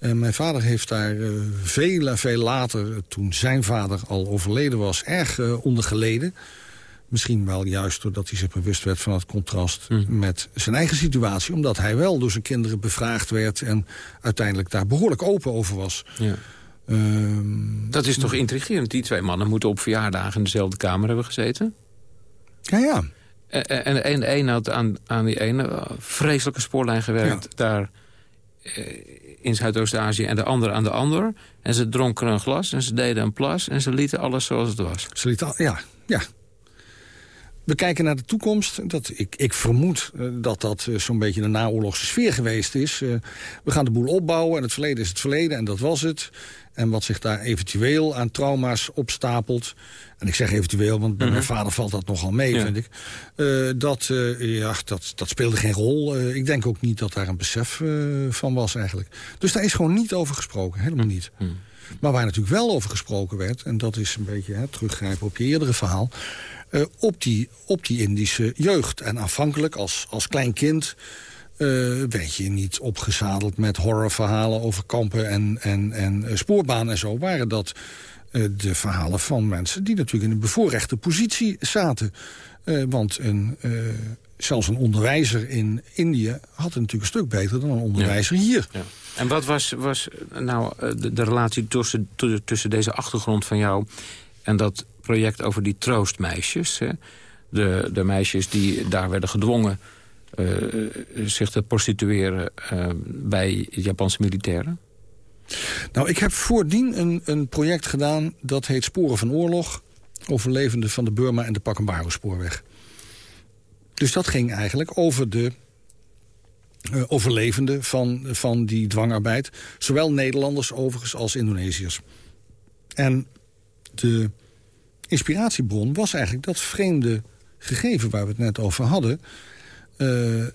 Uh, mijn vader heeft daar uh, veel en veel later, toen zijn vader al overleden was, erg onder geleden. Misschien wel juist doordat hij zich bewust werd van het contrast mm. met zijn eigen situatie. Omdat hij wel door zijn kinderen bevraagd werd en uiteindelijk daar behoorlijk open over was. Ja. Um, dat is toch intrigerend. Die twee mannen moeten op verjaardagen in dezelfde kamer hebben gezeten? Ja, ja. En, en de een had aan, aan die ene vreselijke spoorlijn gewerkt. Ja. Daar in Zuidoost-Azië en de ander aan de ander. En ze dronken een glas en ze deden een plas en ze lieten alles zoals het was. Ze lieten, ja, ja. We kijken naar de toekomst. Dat, ik, ik vermoed uh, dat dat uh, zo'n beetje de naoorlogse sfeer geweest is. Uh, we gaan de boel opbouwen en het verleden is het verleden en dat was het. En wat zich daar eventueel aan trauma's opstapelt... en ik zeg eventueel, want bij -hmm. mijn vader valt dat nogal mee, ja. vind ik... Uh, dat, uh, ja, dat, dat speelde geen rol. Ik denk ook niet dat daar een besef van was eigenlijk. Dus daar is gewoon niet over gesproken, helemaal niet. Mm -hmm. Maar waar natuurlijk wel over gesproken werd... en dat is een beetje hè, teruggrijpen op je eerdere verhaal... op, die, op die Indische jeugd. En aanvankelijk als, als klein kind... Uh, werd je niet opgezadeld met horrorverhalen over kampen en, en, en uh, spoorbanen en zo. Waren dat uh, de verhalen van mensen die natuurlijk in een bevoorrechte positie zaten. want een, zelfs een onderwijzer in Indië had het natuurlijk een stuk beter dan een onderwijzer ja. hier. Ja. En wat was, was nou de, de relatie tussen, tussen deze achtergrond van jou en dat project over die troostmeisjes? Hè? De, de meisjes die daar werden gedwongen uh, zich te prostitueren uh, bij Japanse militairen? Nou, ik heb voordien een, een project gedaan... dat heet Sporen van Oorlog. Overlevenden van de Burma en de Pakambaru-spoorweg. Dus dat ging eigenlijk over de uh, overlevenden van, van die dwangarbeid. Zowel Nederlanders overigens als Indonesiërs. En de inspiratiebron was eigenlijk dat vreemde gegeven... waar we het net over hadden... Uh,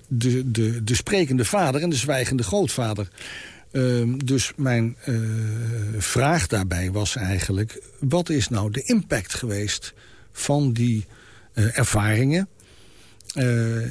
de, de, de sprekende vader en de zwijgende grootvader. Uh, dus mijn uh, vraag daarbij was eigenlijk... wat is nou de impact geweest van die ervaringen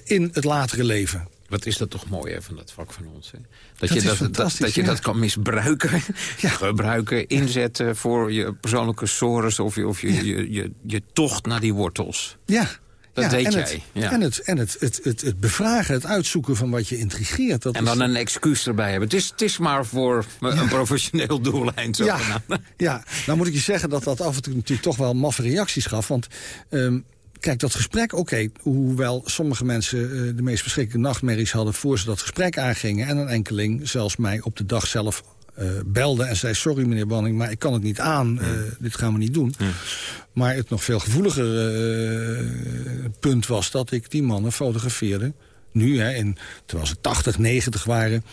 in het latere leven? Wat is dat toch mooi hè, van dat vak van ons. Hè? Dat, dat, je dat, dat, dat, je ja. dat kan misbruiken, ja. gebruiken, inzetten voor je persoonlijke sores... of, je, of je, ja. je, je, je tocht naar die wortels. Ja, dat deed en jij. Het, ja. En, het, en het, het, het, het bevragen, het uitzoeken van wat je intrigeert. Dat en dan is... een excuus erbij hebben. Het is, het is maar voor een professioneel doeleind. Ja, ja, nou moet ik je zeggen dat dat af en toe natuurlijk toch wel maffe reacties gaf. Want um, kijk, dat gesprek, oké, okay, hoewel sommige mensen uh, de meest verschrikkelijke nachtmerries hadden... voor ze dat gesprek aangingen en een enkeling zelfs mij op de dag zelf uh, belde en zei... sorry meneer Banning, maar ik kan het niet aan, uh, ja. dit gaan we niet doen. Maar het nog veel gevoeliger uh, punt was dat ik die mannen fotografeerde. Nu, hè, in, terwijl ze 80, 90 waren,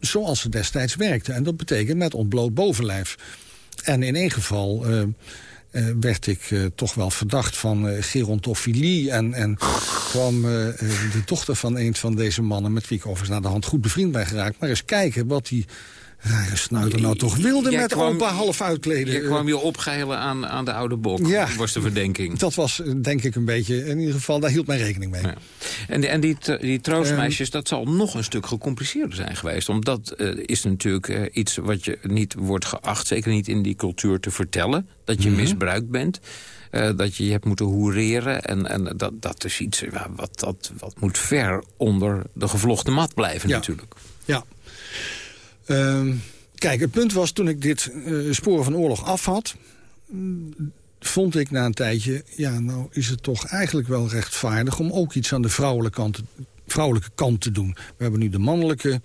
zoals ze destijds werkten. En dat betekent met ontbloot bovenlijf. En in één geval... Uh, werd ik uh, toch wel verdacht van uh, gerontofilie. En, en kwam de dochter van een van deze mannen... met wie ik overigens naar de hand goed bevriend ben geraakt... maar eens kijken wat die rare snuiter nou toch wilde Jij met kwam, opa half uitkleden. Je kwam je opgeilen aan, aan de oude bok, ja, was de verdenking. Dat was denk ik een beetje, in ieder geval, daar hield mijn rekening mee. Ja. En, en die, die troostmeisjes, um, dat zal nog een stuk gecompliceerder zijn geweest. Omdat uh, is natuurlijk uh, iets wat je niet wordt geacht, zeker niet in die cultuur te vertellen. Dat je mm -hmm. misbruikt bent. Uh, dat je je hebt moeten hoereren. En, en dat, dat is iets wat, dat, wat moet ver onder de gevlochten mat blijven ja. natuurlijk. Ja. Uh, kijk, het punt was toen ik dit uh, sporen van oorlog af had... vond ik na een tijdje, ja, nou is het toch eigenlijk wel rechtvaardig... om ook iets aan de vrouwelijke kant, vrouwelijke kant te doen. We hebben nu de mannelijke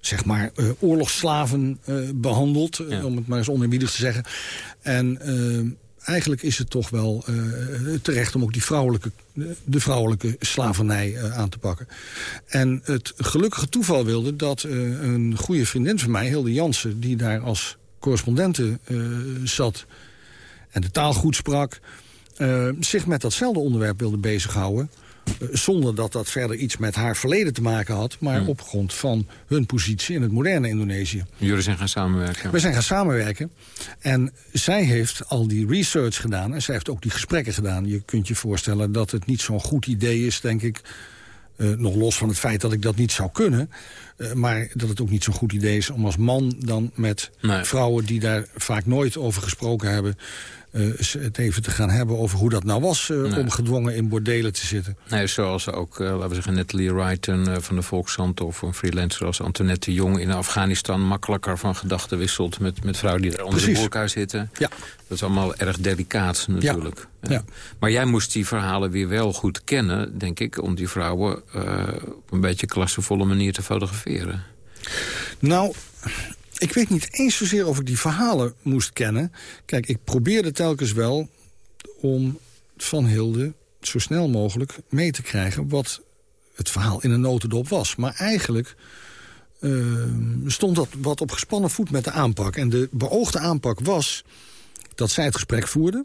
zeg maar, uh, oorlogsslaven uh, behandeld, ja. om het maar eens oneerbiedig te zeggen. En uh, eigenlijk is het toch wel uh, terecht om ook die vrouwelijke, de vrouwelijke slavernij uh, aan te pakken. En het gelukkige toeval wilde dat uh, een goede vriendin van mij, Hilde Jansen... die daar als correspondente zat en de taal goed sprak... zich met datzelfde onderwerp wilde bezighouden Eh, zonder dat dat verder iets met haar verleden te maken had... maar Hmm. op grond van hun positie in het moderne Indonesië. Jullie zijn gaan samenwerken. We zijn gaan samenwerken. En zij heeft al die research gedaan. En zij heeft ook die gesprekken gedaan. Je kunt je voorstellen dat het niet zo'n goed idee is, denk ik... eh, nog los van het feit dat ik dat niet zou kunnen... eh, maar dat het ook niet zo'n goed idee is om als man dan met Nee. vrouwen... die daar vaak nooit over gesproken hebben... eh, het even te gaan hebben over hoe dat nou was... eh, Nee. om gedwongen in bordelen te zitten. Nee, zoals ook, eh, laten we zeggen, Natalie Wrighton eh, van de Volkskrant... of een freelancer als Antoinette de Jong in Afghanistan... makkelijker van gedachten wisselt met, met vrouwen die er onder de Precies. boerka zitten. Ja. Dat is allemaal erg delicaat natuurlijk. Ja. Maar jij moest die verhalen weer wel goed kennen, denk ik... om die vrouwen op een beetje klassevolle manier te fotograferen. Nou, ik weet niet eens zozeer of ik die verhalen moest kennen. Kijk, ik probeerde telkens wel om van Hilde zo snel mogelijk mee te krijgen... wat het verhaal in een notendop was. Maar eigenlijk eh, stond dat wat op gespannen voet met de aanpak. En de beoogde aanpak was dat zij het gesprek voerde...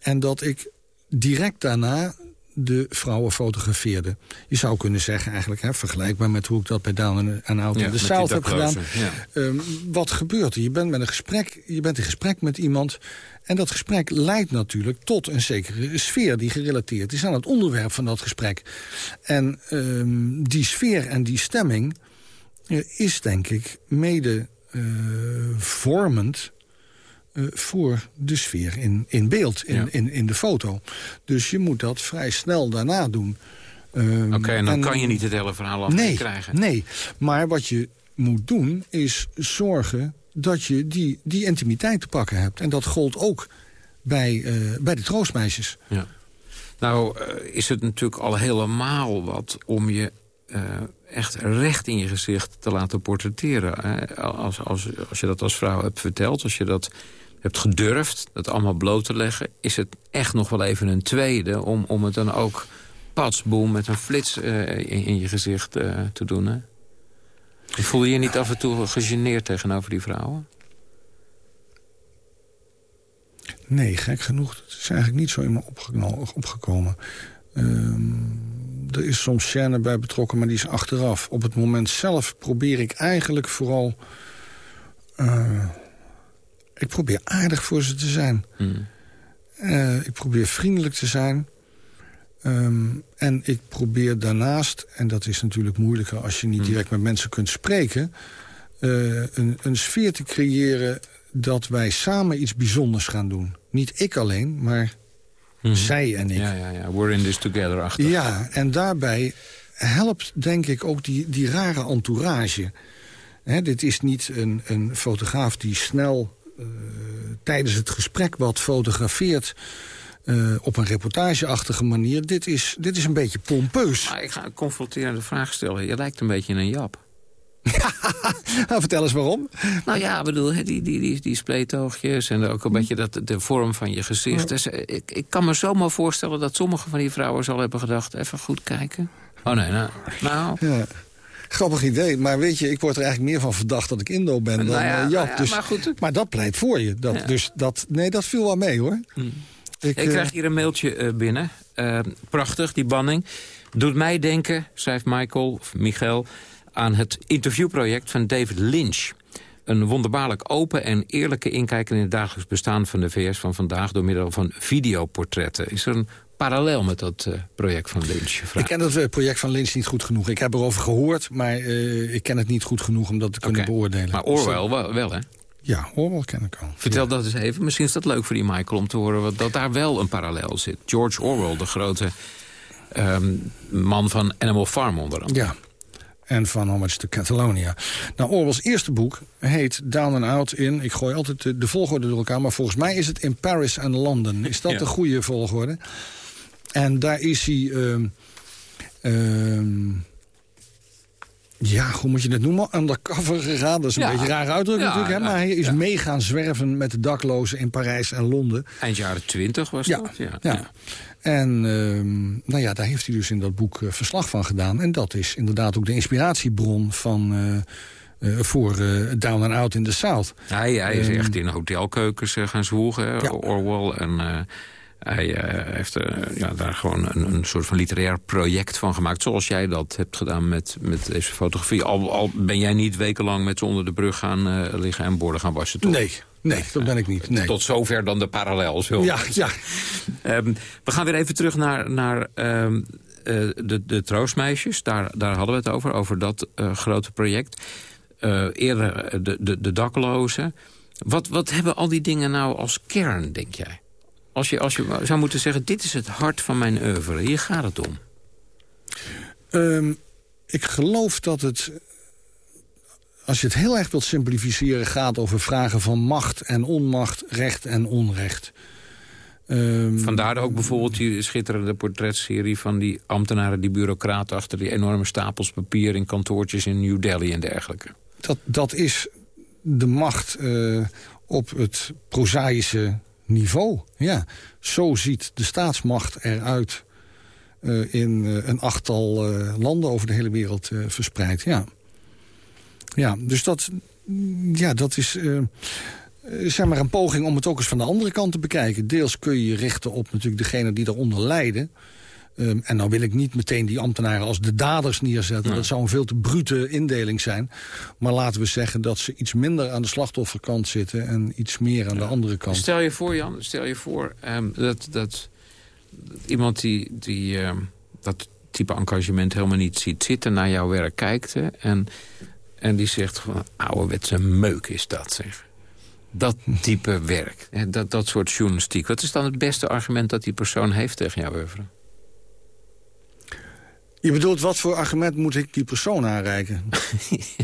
en dat ik direct daarna de vrouwen fotografeerde. Je zou kunnen zeggen eigenlijk, hè, vergelijkbaar met hoe ik dat bij Down en Out Ja, in de South heb gedaan. ja. Ehm, wat gebeurt er? Je bent, met een gesprek, je bent in gesprek met iemand... en dat gesprek leidt natuurlijk tot een zekere sfeer... die gerelateerd is aan het onderwerp van dat gesprek. En ehm, die sfeer en die stemming eh, is denk ik mede eh, vormend... eh, voor de sfeer in, in beeld, in, Ja. in, in de foto. Dus je moet dat vrij snel daarna doen. Ehm, Oké, en dan en- kan je niet het hele verhaal af nee, krijgen. Nee, maar wat je moet doen is zorgen dat je die, die intimiteit te pakken hebt. En dat gold ook bij, eh, bij de troostmeisjes. Ja. Nou eh, is het natuurlijk al helemaal wat om je echt recht in je gezicht te laten portretteren. hè. Als, als, als je dat als vrouw hebt verteld, als je dat hebt gedurfd, dat allemaal bloot te leggen... is het echt nog wel even een tweede om, om het dan ook patsboom met een flits eh, in, je gezicht eh, te doen. Hè? Voel je je niet af en toe gegeneerd tegenover die vrouwen? Nee, gek genoeg. Het is eigenlijk niet zo in me opgekomen. Ehm, er is soms scène bij betrokken, maar die is achteraf. Op het moment zelf probeer ik eigenlijk vooral... eh, ik probeer aardig voor ze te zijn. Hmm. Eh, ik probeer vriendelijk te zijn. Ehm, en ik probeer daarnaast, en dat is natuurlijk moeilijker... als je niet direct met mensen kunt spreken... eh, een, een sfeer te creëren dat wij samen iets bijzonders gaan doen. Niet ik alleen, maar zij en ik. Ja, ja, ja. We're in this together achter. Ja, en daarbij helpt denk ik ook die, die rare entourage. Hè, dit is niet een, een fotograaf die snel tijdens het gesprek wat fotografeert... eh, op een reportageachtige manier. Dit is, dit is een beetje pompeus. Maar ik ga een confronterende vraag stellen. Je lijkt een beetje een Jap. Nou, vertel eens waarom. Nou ja, ik bedoel, die, die, die, die spleetoogjes en ook een beetje dat, de vorm van je gezicht. Dus, eh, ik, ik kan me zomaar voorstellen dat sommige van die vrouwen zal hebben gedacht... even goed kijken. Oh nee, nou... nou Ja. Grappig idee, maar weet je, ik word er eigenlijk meer van verdacht dat ik Indo ben dan Nou ja, eh, Jap. nou ja, dus, maar goed. maar dat pleit voor je. Dat, Ja. Dus dat, nee, dat viel wel mee hoor. Ik, eh, krijg hier een mailtje eh, binnen. Prachtig, die banning. Doet mij denken, schrijft Michael, of Michael... aan het interviewproject van David Lynch. Een wonderbaarlijk open en eerlijke inkijk in het dagelijks bestaan van de VS van vandaag... door middel van videoportretten. Is er een parallel met dat eh, project van Lynch? Ik ken het eh, project van Lynch niet goed genoeg. Ik heb erover gehoord, maar eh, ik ken het niet goed genoeg om dat te kunnen beoordelen. Maar Dus Orwell dat- wel, wel, hè? Ja, Orwell ken ik al. Vertel dat eens even. Misschien is dat leuk voor die Michael om te horen... wat- dat daar wel een parallel zit. George Orwell, de grote ehm, man van Animal Farm onder andere. Ja. En van Homage to Catalonia. Nou, Orwell's eerste boek heet Down and Out in... ik gooi altijd de, de volgorde door elkaar... maar volgens mij is het in Paris en London. Is dat Ja. de goede volgorde? En daar is hij... ehm, ehm, ja, hoe moet je het noemen? Undercover gegaan. Dat is een Ja. beetje een rare uitdrukking Ja, natuurlijk. Hè? Maar hij is ja. mee gaan zwerven met de daklozen in Parijs en Londen. Eind jaren twintig was dat? Ja. ja. En ehm, nou ja, daar heeft hij dus in dat boek eh, verslag van gedaan. En dat is inderdaad ook de inspiratiebron van, eh, eh, voor Down and Out in the South. Hij, hij is echt in hotelkeukens gaan zwoegen, Ja. Orwell. En Hij eh, heeft uh, ja, daar gewoon een, een, soort van literair project van gemaakt. Zoals jij dat hebt gedaan met, met deze fotografie. Al, al ben jij niet wekenlang met ze onder de brug gaan uh, liggen en borden gaan wassen, toch? Nee, nee, dat ben ik niet. Nee. Tot zover dan de parallel. Zo. Ja, ja. Um, we gaan weer even terug naar, naar um, de, de troostmeisjes. Daar, daar hadden we het over, over dat grote project. eerder de, de, de daklozen. Wat, wat hebben al die dingen nou als kern, denk jij? Als je, als je zou moeten zeggen, dit is het hart van mijn oeuvre. Hier gaat het om. Um, ik geloof dat het... Als je het heel erg wilt simplificeren... gaat over vragen van macht en onmacht, recht en onrecht. Um, Vandaar ook bijvoorbeeld die schitterende portretserie... van die ambtenaren, die bureaucraten... achter die enorme stapels papier in kantoortjes in New Delhi en dergelijke. Dat, dat is de macht uh, op het prozaïsche niveau. Ja, zo ziet de staatsmacht eruit uh, in uh, een achttal uh, landen over de hele wereld verspreid. Ja. ja, dus dat, ja, dat is zeg maar een poging om het ook eens van de andere kant te bekijken. Deels kun je je richten op natuurlijk degene die eronder lijden... Um, en nou wil ik niet meteen die ambtenaren als de daders neerzetten. Dat zou een veel te brute indeling zijn. Maar laten we zeggen dat ze iets minder aan de slachtofferkant zitten... en iets meer aan ja. de andere kant. Stel je voor, Jan, stel je voor um, dat, dat, iemand die, die um, dat type engagement helemaal niet ziet zitten... naar jouw werk kijkt en, en die zegt van ouderwetse meuk is dat, zeg. Dat type werk, dat, dat soort journalistiek. Wat is dan het beste argument dat die persoon heeft tegen jouw oeuvre? Je bedoelt, wat voor argument moet ik die persoon aanreiken?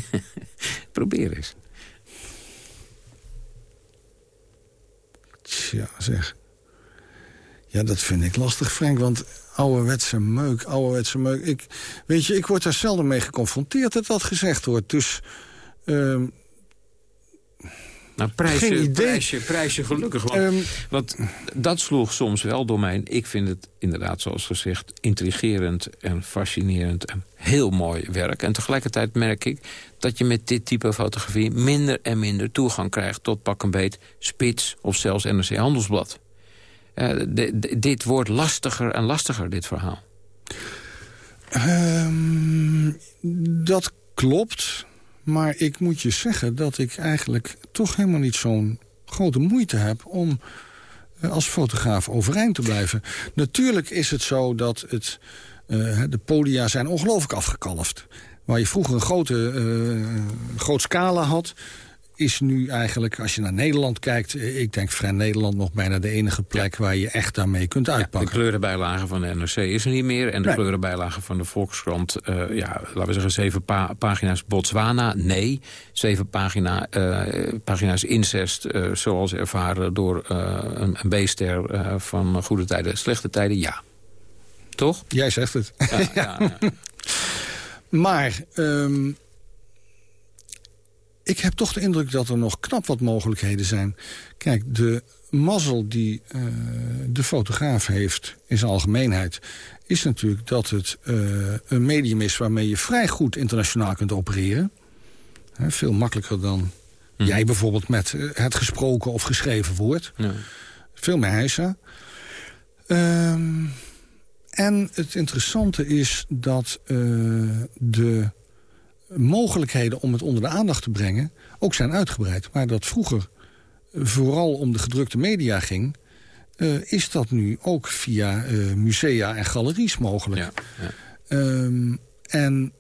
Probeer eens. Tja, zeg. Ja, dat vind ik lastig, Frank, want ouderwetse meuk, ouderwetse meuk. Ik, weet je, ik word daar zelden mee geconfronteerd dat dat gezegd wordt. Dus... Uh, nou, prijs, Geen idee. Prijsje, prijsje gelukkig. Want, um, want, dat sloeg soms wel door mij. Ik vind het inderdaad, zoals gezegd, intrigerend en fascinerend en heel mooi werk. En tegelijkertijd merk ik dat je met dit type fotografie minder en minder toegang krijgt tot pak een beet, spits of zelfs NRC Handelsblad. Uh, de, de, dit wordt lastiger en lastiger, dit verhaal. Um, dat klopt. Maar ik moet je zeggen dat ik eigenlijk toch helemaal niet zo'n grote moeite heb... om uh, als fotograaf overeind te blijven. Natuurlijk is het zo dat het, uh, de podia zijn ongelooflijk afgekalfd. Waar je vroeger een grote, uh, groot scala had is nu eigenlijk, als je naar Nederland kijkt... ik denk Vrij Nederland nog bijna de enige plek... waar je echt daarmee kunt uitpakken. Ja, de kleurenbijlage van de NRC is er niet meer. En de nee. kleurenbijlage van de Volkskrant... Uh, ja, laten we zeggen, zeven pa pagina's Botswana. Nee, zeven pagina, uh, pagina's incest... Uh, zoals ervaren door een, een B-ster van goede tijden, slechte tijden. Ja. Toch? Jij zegt het. Ja, ja, maar... Um, ik heb toch de indruk dat er nog knap wat mogelijkheden zijn. Kijk, de mazzel die uh, de fotograaf heeft in zijn algemeenheid... is natuurlijk dat het uh, een medium is waarmee je vrij goed internationaal kunt opereren. He, veel makkelijker dan hm. jij bijvoorbeeld met uh, het gesproken of geschreven woord. Ja. Veel meer heisa. Um, en het interessante is dat de mogelijkheden om het onder de aandacht te brengen ook zijn uitgebreid. Maar dat vroeger vooral om de gedrukte media ging... Uh, is dat nu ook via uh, musea en galeries mogelijk. Ja, ja. Um, en...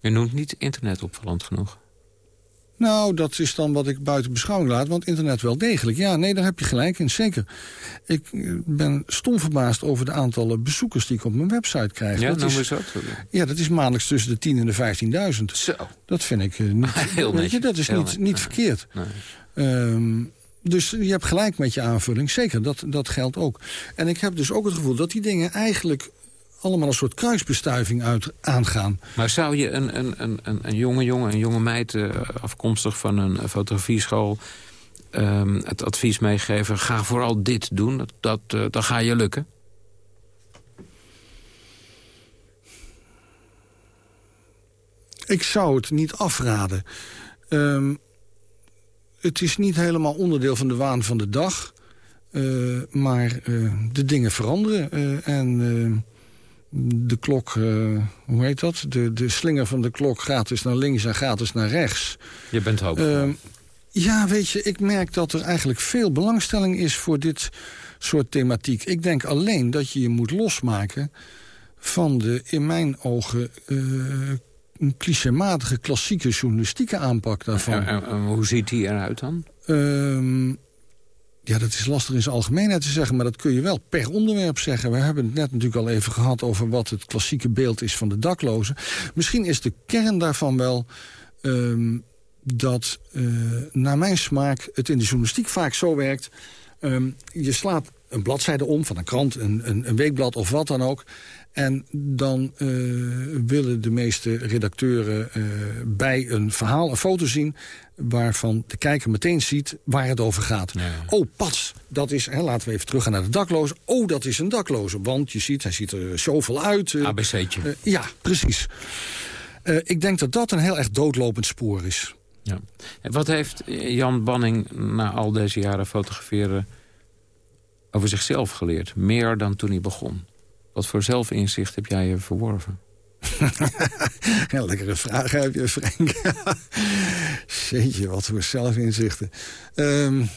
Je noemt niet internet opvallend genoeg. Nou, dat is dan wat ik buiten beschouwing laat. Want internet wel degelijk. Ja, nee, daar heb je gelijk in. Zeker. Ik eh, ben stom verbaasd over de aantallen bezoekers die ik op mijn website krijg. Ja, dat is, dat. Ja, dat is maandelijks tussen de 10 en de 15.000. Zo. Dat vind ik uh, niet... Heel netjes. Je, dat is niet, niet verkeerd. Nee. Um, dus je hebt gelijk met je aanvulling. Zeker, dat, dat geldt ook. En ik heb dus ook het gevoel dat die dingen eigenlijk allemaal een soort kruisbestuiving uit aangaan. Maar zou je een, een, een, een jonge jongen, een jonge meid... Uh, afkomstig van een fotografieschool... Um, het advies meegeven, ga vooral dit doen, dat, dat, uh, dan ga je lukken? Ik zou het niet afraden. Um, het is niet helemaal onderdeel van de waan van de dag. maar de dingen veranderen. en de klok, hoe heet dat? De, de slinger van de klok gaat dus naar links en gaat dus naar rechts. Je bent hoopvol. ja, weet je, ik merk dat er eigenlijk veel belangstelling is voor dit soort thematiek. Ik denk alleen dat je je moet losmaken van de, in mijn ogen... een clichématige klassieke journalistieke aanpak daarvan. En, hoe ziet die eruit dan? Ja, dat is lastig in zijn algemeenheid te zeggen... maar dat kun je wel per onderwerp zeggen. We hebben het net natuurlijk al even gehad over wat het klassieke beeld is van de daklozen. Misschien is de kern daarvan wel... Ehm, dat, uh, naar mijn smaak, het in de journalistiek vaak zo werkt... Ehm, je slaat een bladzijde om van een krant, een, een, een weekblad of wat dan ook... En dan uh, willen de meeste redacteuren uh, bij een verhaal een foto zien... waarvan de kijker meteen ziet waar het over gaat. Oh, pas, dat is, hè, laten we even teruggaan naar de dakloze. Oh, dat is een dakloze, want je ziet, hij ziet er zoveel uit. Uh, ABC'tje. ja, precies. ik denk dat dat een heel erg doodlopend spoor is. Ja. Wat heeft Jan Banning na al deze jaren fotograferen... over zichzelf geleerd? Meer dan toen hij begon? Wat voor zelfinzicht heb jij je verworven? ja, lekkere vraag heb je, Frank. Jeetje, wat voor zelfinzichten. Um,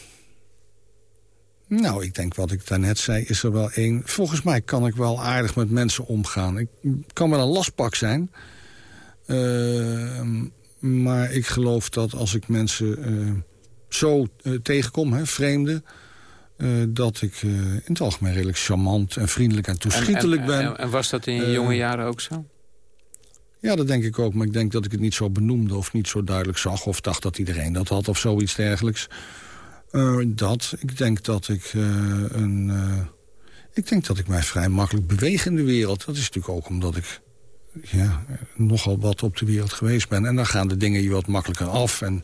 nou, ik denk wat ik daarnet zei, is er wel één... Volgens mij kan ik wel aardig met mensen omgaan. Ik kan wel een lastpak zijn. Uh, maar ik geloof dat als ik mensen uh, zo uh, tegenkom, hè, vreemden... Uh, dat ik in het algemeen redelijk charmant en vriendelijk en toeschietelijk en, ben. En, en, was dat in je jonge jaren ook zo? Ja, dat denk ik ook. Maar ik denk dat ik het niet zo benoemde of niet zo duidelijk zag... of dacht dat iedereen dat had of zoiets dergelijks. dat. Ik denk dat ik een... ik denk dat ik mij vrij makkelijk beweeg in de wereld. Dat is natuurlijk ook omdat ik ja, nogal wat op de wereld geweest ben. En dan gaan de dingen je wat makkelijker af. En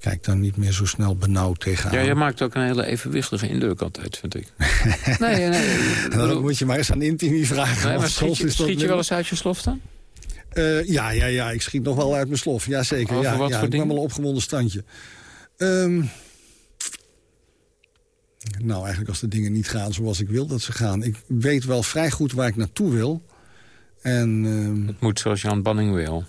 kijk dan niet meer zo snel benauwd tegenaan. Ja, je maakt ook een hele evenwichtige indruk altijd, vind ik. nee, nee. Dan moet je maar eens aan Intimi vragen. Nee, maar schiet, je, schiet je wel eens uit je slof dan? Uh, ja, ja, ja, ik schiet nog wel uit mijn slof. Jazeker. Ja, wat ja, voor ik ben wel een opgewonden standje. Um, nou, eigenlijk als de dingen niet gaan zoals ik wil dat ze gaan. Ik weet wel vrij goed waar ik naartoe wil. En, uh, het moet zoals Jan Banning wil.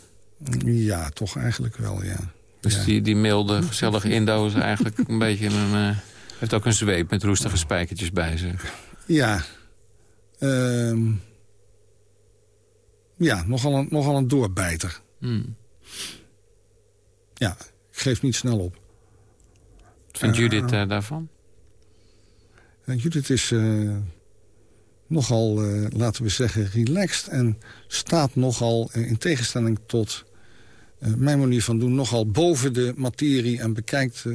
Ja, toch eigenlijk wel, ja. Dus ja. die, die milde, gezellige Indo is eigenlijk een beetje een... Uh, heeft ook een zweep met roestige spijkertjes bij zich. Ja. Um, ja, nogal een, nogal een doorbijter. Hmm. Ja, ik geef niet snel op. Wat vindt Judith uh, daarvan? Judith is nogal, uh, laten we zeggen, relaxed... en staat nogal, uh, in tegenstelling tot uh, mijn manier van doen... nogal boven de materie en bekijkt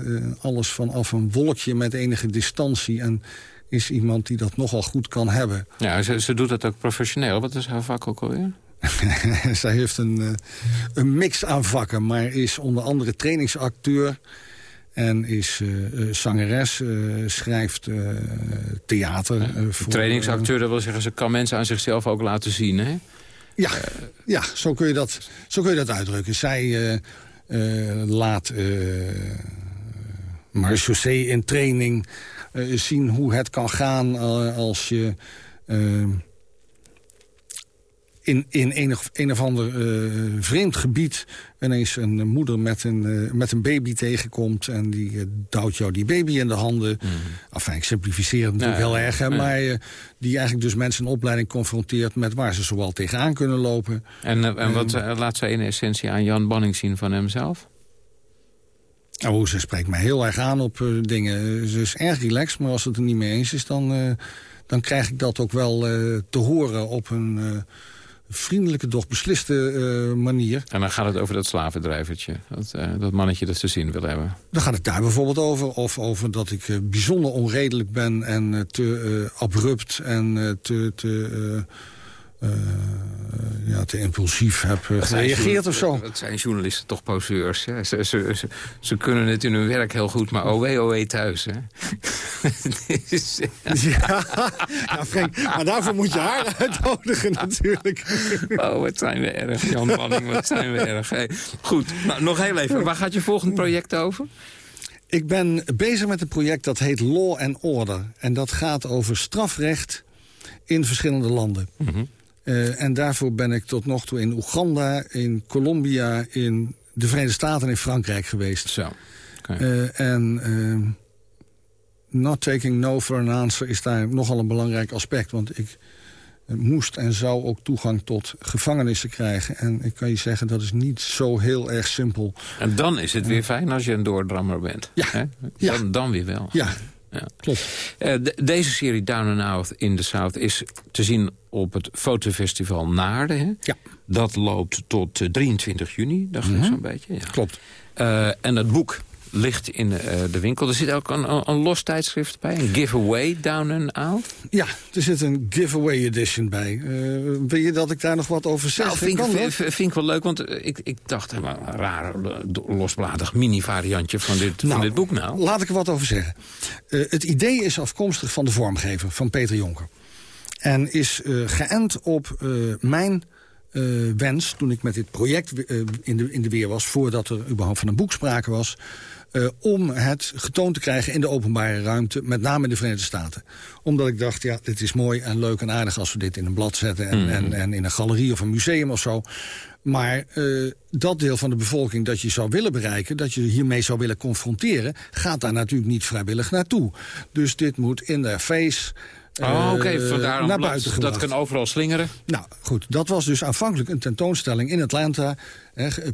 alles vanaf een wolkje... met enige distantie en is iemand die dat nogal goed kan hebben. Ja, ze, ze doet dat ook professioneel. Wat is haar vak ook alweer? Zij heeft een, een mix aan vakken, maar is onder andere trainingsacteur... En is uh, zangeres, uh, schrijft theater. voor, Trainingsacteur, dat wil zeggen, ze kan mensen aan zichzelf ook laten zien, hè? Ja, ja zo, kun je dat, zo kun je dat uitdrukken. Zij laat marechaussee in training zien hoe het kan gaan als je in, in een, of, een of ander uh, vreemd gebied ineens een moeder met een, uh, met een baby tegenkomt... en die uh, duwt jou die baby in de handen. Mm. Enfin, ik simplificeer het natuurlijk ja, heel erg, hè, ja. maar die eigenlijk dus mensen in opleiding confronteert... met waar ze zowel tegenaan kunnen lopen. En, en wat laat zij in essentie aan Jan Banning zien van hemzelf? Oh, ze spreekt mij heel erg aan op dingen. Ze is erg relaxed, maar als het er niet mee eens is... dan, dan krijg ik dat ook wel te horen op een vriendelijke, doch besliste uh, manier. En dan gaat het over dat slavendrijvertje. Dat, uh, dat mannetje dat ze zien wil hebben. Dan gaat het daar bijvoorbeeld over. Of over dat ik uh, bijzonder onredelijk ben en te abrupt en te... te ja, te impulsief heb gereageerd of zo. Dat zijn journalisten toch poseurs. Hè? Ze, ze, ze, ze, kunnen het in hun werk heel goed, maar owe, owe thuis. Hè? ja, ja, Frank, maar daarvoor moet je haar uitnodigen natuurlijk. Oh, wat zijn we erg, Jan Panning, wat zijn we erg. Hey, goed, nou, nog heel even. Waar gaat je volgend project over? Ik ben bezig met een project dat heet Law and Order. En dat gaat over strafrecht in verschillende landen. Mhm. Uh, en daarvoor ben ik tot nog toe in Oeganda, in Colombia... in de Verenigde Staten en in Frankrijk geweest. Zo. Okay. Uh, en uh, not taking no for an answer is daar nogal een belangrijk aspect. Want ik moest en zou ook toegang tot gevangenissen krijgen. En ik kan je zeggen, dat is niet zo heel erg simpel. En dan is het weer fijn als je een doordrammer bent. Ja. Hè? ja. Dan, dan weer wel. Ja, ja. klopt. Uh, de, deze serie Down and Out in the South is te zien op het fotofestival Naarden. Hè? Ja. Dat loopt tot uh, 23 juni, dacht Mhm. ik zo'n beetje. Ja. Klopt. Uh, en het boek ligt in uh, de winkel. Er zit ook een, een los tijdschrift bij, een giveaway Down and Out. Ja, er zit een giveaway edition bij. Uh, wil je dat ik daar nog wat over zeg? Nou, vind, ik, vind, vind ik wel leuk, want ik, ik dacht, een raar losbladig mini-variantje van dit, nou, van dit boek nou. Laat ik er wat over zeggen. Uh, het idee is afkomstig van de vormgever, van Peter Jonker. En is uh, geënt op mijn uh, wens, toen ik met dit project uh, in, de, in de weer was... voordat er überhaupt van een boek sprake was... Uh, om het getoond te krijgen in de openbare ruimte, met name in de Verenigde Staten. Omdat ik dacht, ja, dit is mooi en leuk en aardig als we dit in een blad zetten... en, mm. en, en in een galerie of een museum of zo. Maar uh, dat deel van de bevolking dat je zou willen bereiken... dat je hiermee zou willen confronteren... gaat daar natuurlijk niet vrijwillig naartoe. Dus dit moet in their face... Oh, oké, okay. vandaar naar buiten dat kan overal slingeren. Nou, goed, dat was dus aanvankelijk een tentoonstelling in Atlanta.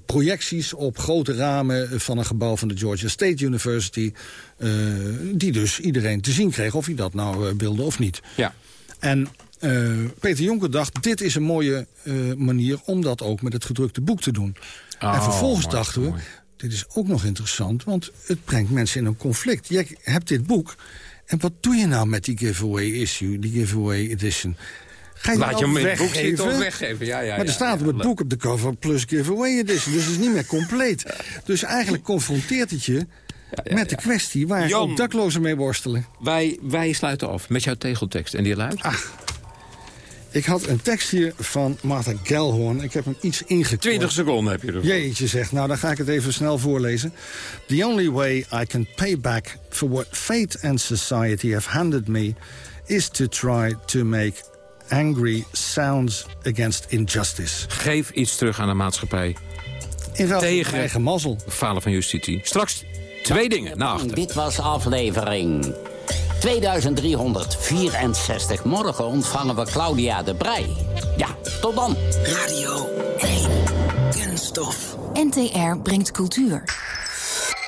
Projecties op grote ramen van een gebouw van de Georgia State University... Uh, die dus iedereen te zien kreeg, of hij dat nou uh, wilde of niet. Ja. En uh, Peter Jonker dacht, dit is een mooie manier om dat ook met het gedrukte boek te doen. Oh, en vervolgens mooi, dachten we, mooi. dit is ook nog interessant... want het brengt mensen in een conflict. Je hebt dit boek... En wat doe je nou met die giveaway issue, die giveaway edition? Ga je Laat je hem in het boek weggeven? zitten of weggeven. Ja, ja, maar er staat op het boek op de cover plus giveaway edition. Dus het is niet meer compleet. Dus eigenlijk confronteert het je met de kwestie waar Jan. ook daklozen mee worstelen. Wij, wij sluiten af met jouw tegeltekst. En die luidt? Ach, ik had een tekst hier van Martha Gellhorn. Ik heb hem iets ingekort. 20 seconden heb je ervoor. Jeetje zeg, nou dan ga ik het even snel voorlezen. The only way I can pay back for what fate and society have handed me... is to try to make angry sounds against injustice. Geef iets terug aan de maatschappij. In Tegen eigen mazzel. falen van justitie. Straks twee dingen na achter. Dit was aflevering 2364. Morgen ontvangen we Claudia de Brij. Ja, tot dan. Radio 1. Kunststof. NTR brengt cultuur.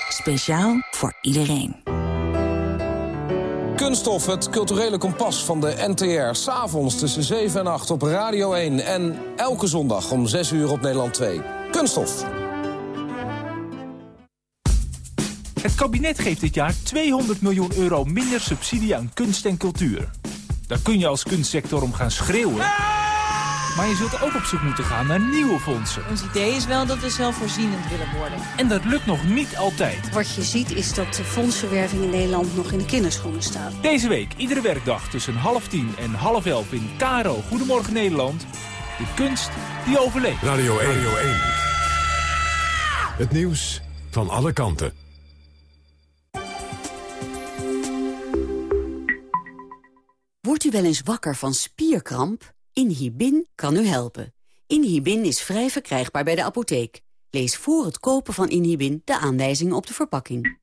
Speciaal voor iedereen. Kunststof, het culturele kompas van de NTR. S'avonds tussen 7 en 8 op Radio 1. En elke zondag om 6 uur op Nederland 2. Kunststof. Het kabinet geeft dit jaar 200 miljoen euro minder subsidie aan kunst en cultuur. Daar kun je als kunstsector om gaan schreeuwen. Maar je zult ook op zoek moeten gaan naar nieuwe fondsen. Ons idee is wel dat we zelfvoorzienend willen worden. En dat lukt nog niet altijd. Wat je ziet is dat de fondsenwerving in Nederland nog in de kinderschoenen staat. Deze week, iedere werkdag tussen half tien en half elf in Karo Goedemorgen Nederland. De kunst die overleeft. Radio 1. Radio 1. Het nieuws van alle kanten. Wordt u wel eens wakker van spierkramp? Inhibin kan u helpen. Inhibin is vrij verkrijgbaar bij de apotheek. Lees voor het kopen van Inhibin de aanwijzingen op de verpakking.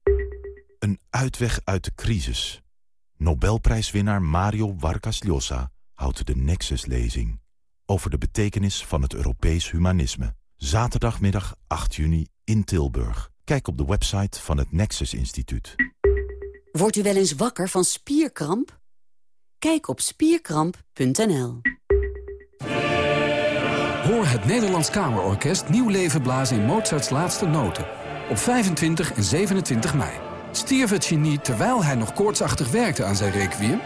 Een uitweg uit de crisis. Nobelprijswinnaar Mario Vargas Llosa houdt de Nexus-lezing... over de betekenis van het Europees humanisme. Zaterdagmiddag 8 juni in Tilburg. Kijk op de website van het Nexus Instituut. Wordt u wel eens wakker van spierkramp? Kijk op spierkramp.nl. Hoor het Nederlands Kamerorkest nieuw leven blazen in Mozarts laatste noten. Op 25 en 27 mei. Stierf het genie terwijl hij nog koortsachtig werkte aan zijn requiem?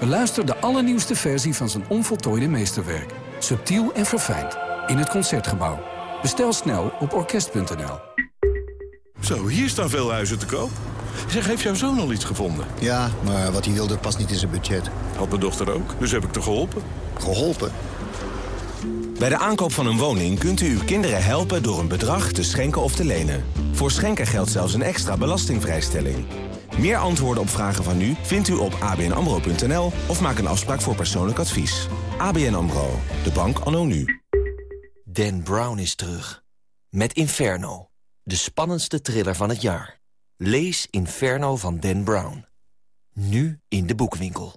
Beluister de allernieuwste versie van zijn onvoltooide meesterwerk. Subtiel en verfijnd. In het Concertgebouw. Bestel snel op orkest.nl. Zo, hier staan veel huizen te koop. Zeg, heeft jouw zoon al iets gevonden? Ja, maar wat hij wilde past niet in zijn budget. Had mijn dochter ook, dus heb ik te geholpen. Geholpen? Bij de aankoop van een woning kunt u uw kinderen helpen door een bedrag te schenken of te lenen. Voor schenken geldt zelfs een extra belastingvrijstelling. Meer antwoorden op vragen van u vindt u op abnamro.nl of maak een afspraak voor persoonlijk advies. ABN AMRO, de bank anno nu. Dan Brown is terug. Met Inferno, de spannendste thriller van het jaar. Lees Inferno van Dan Brown. Nu in de boekwinkel.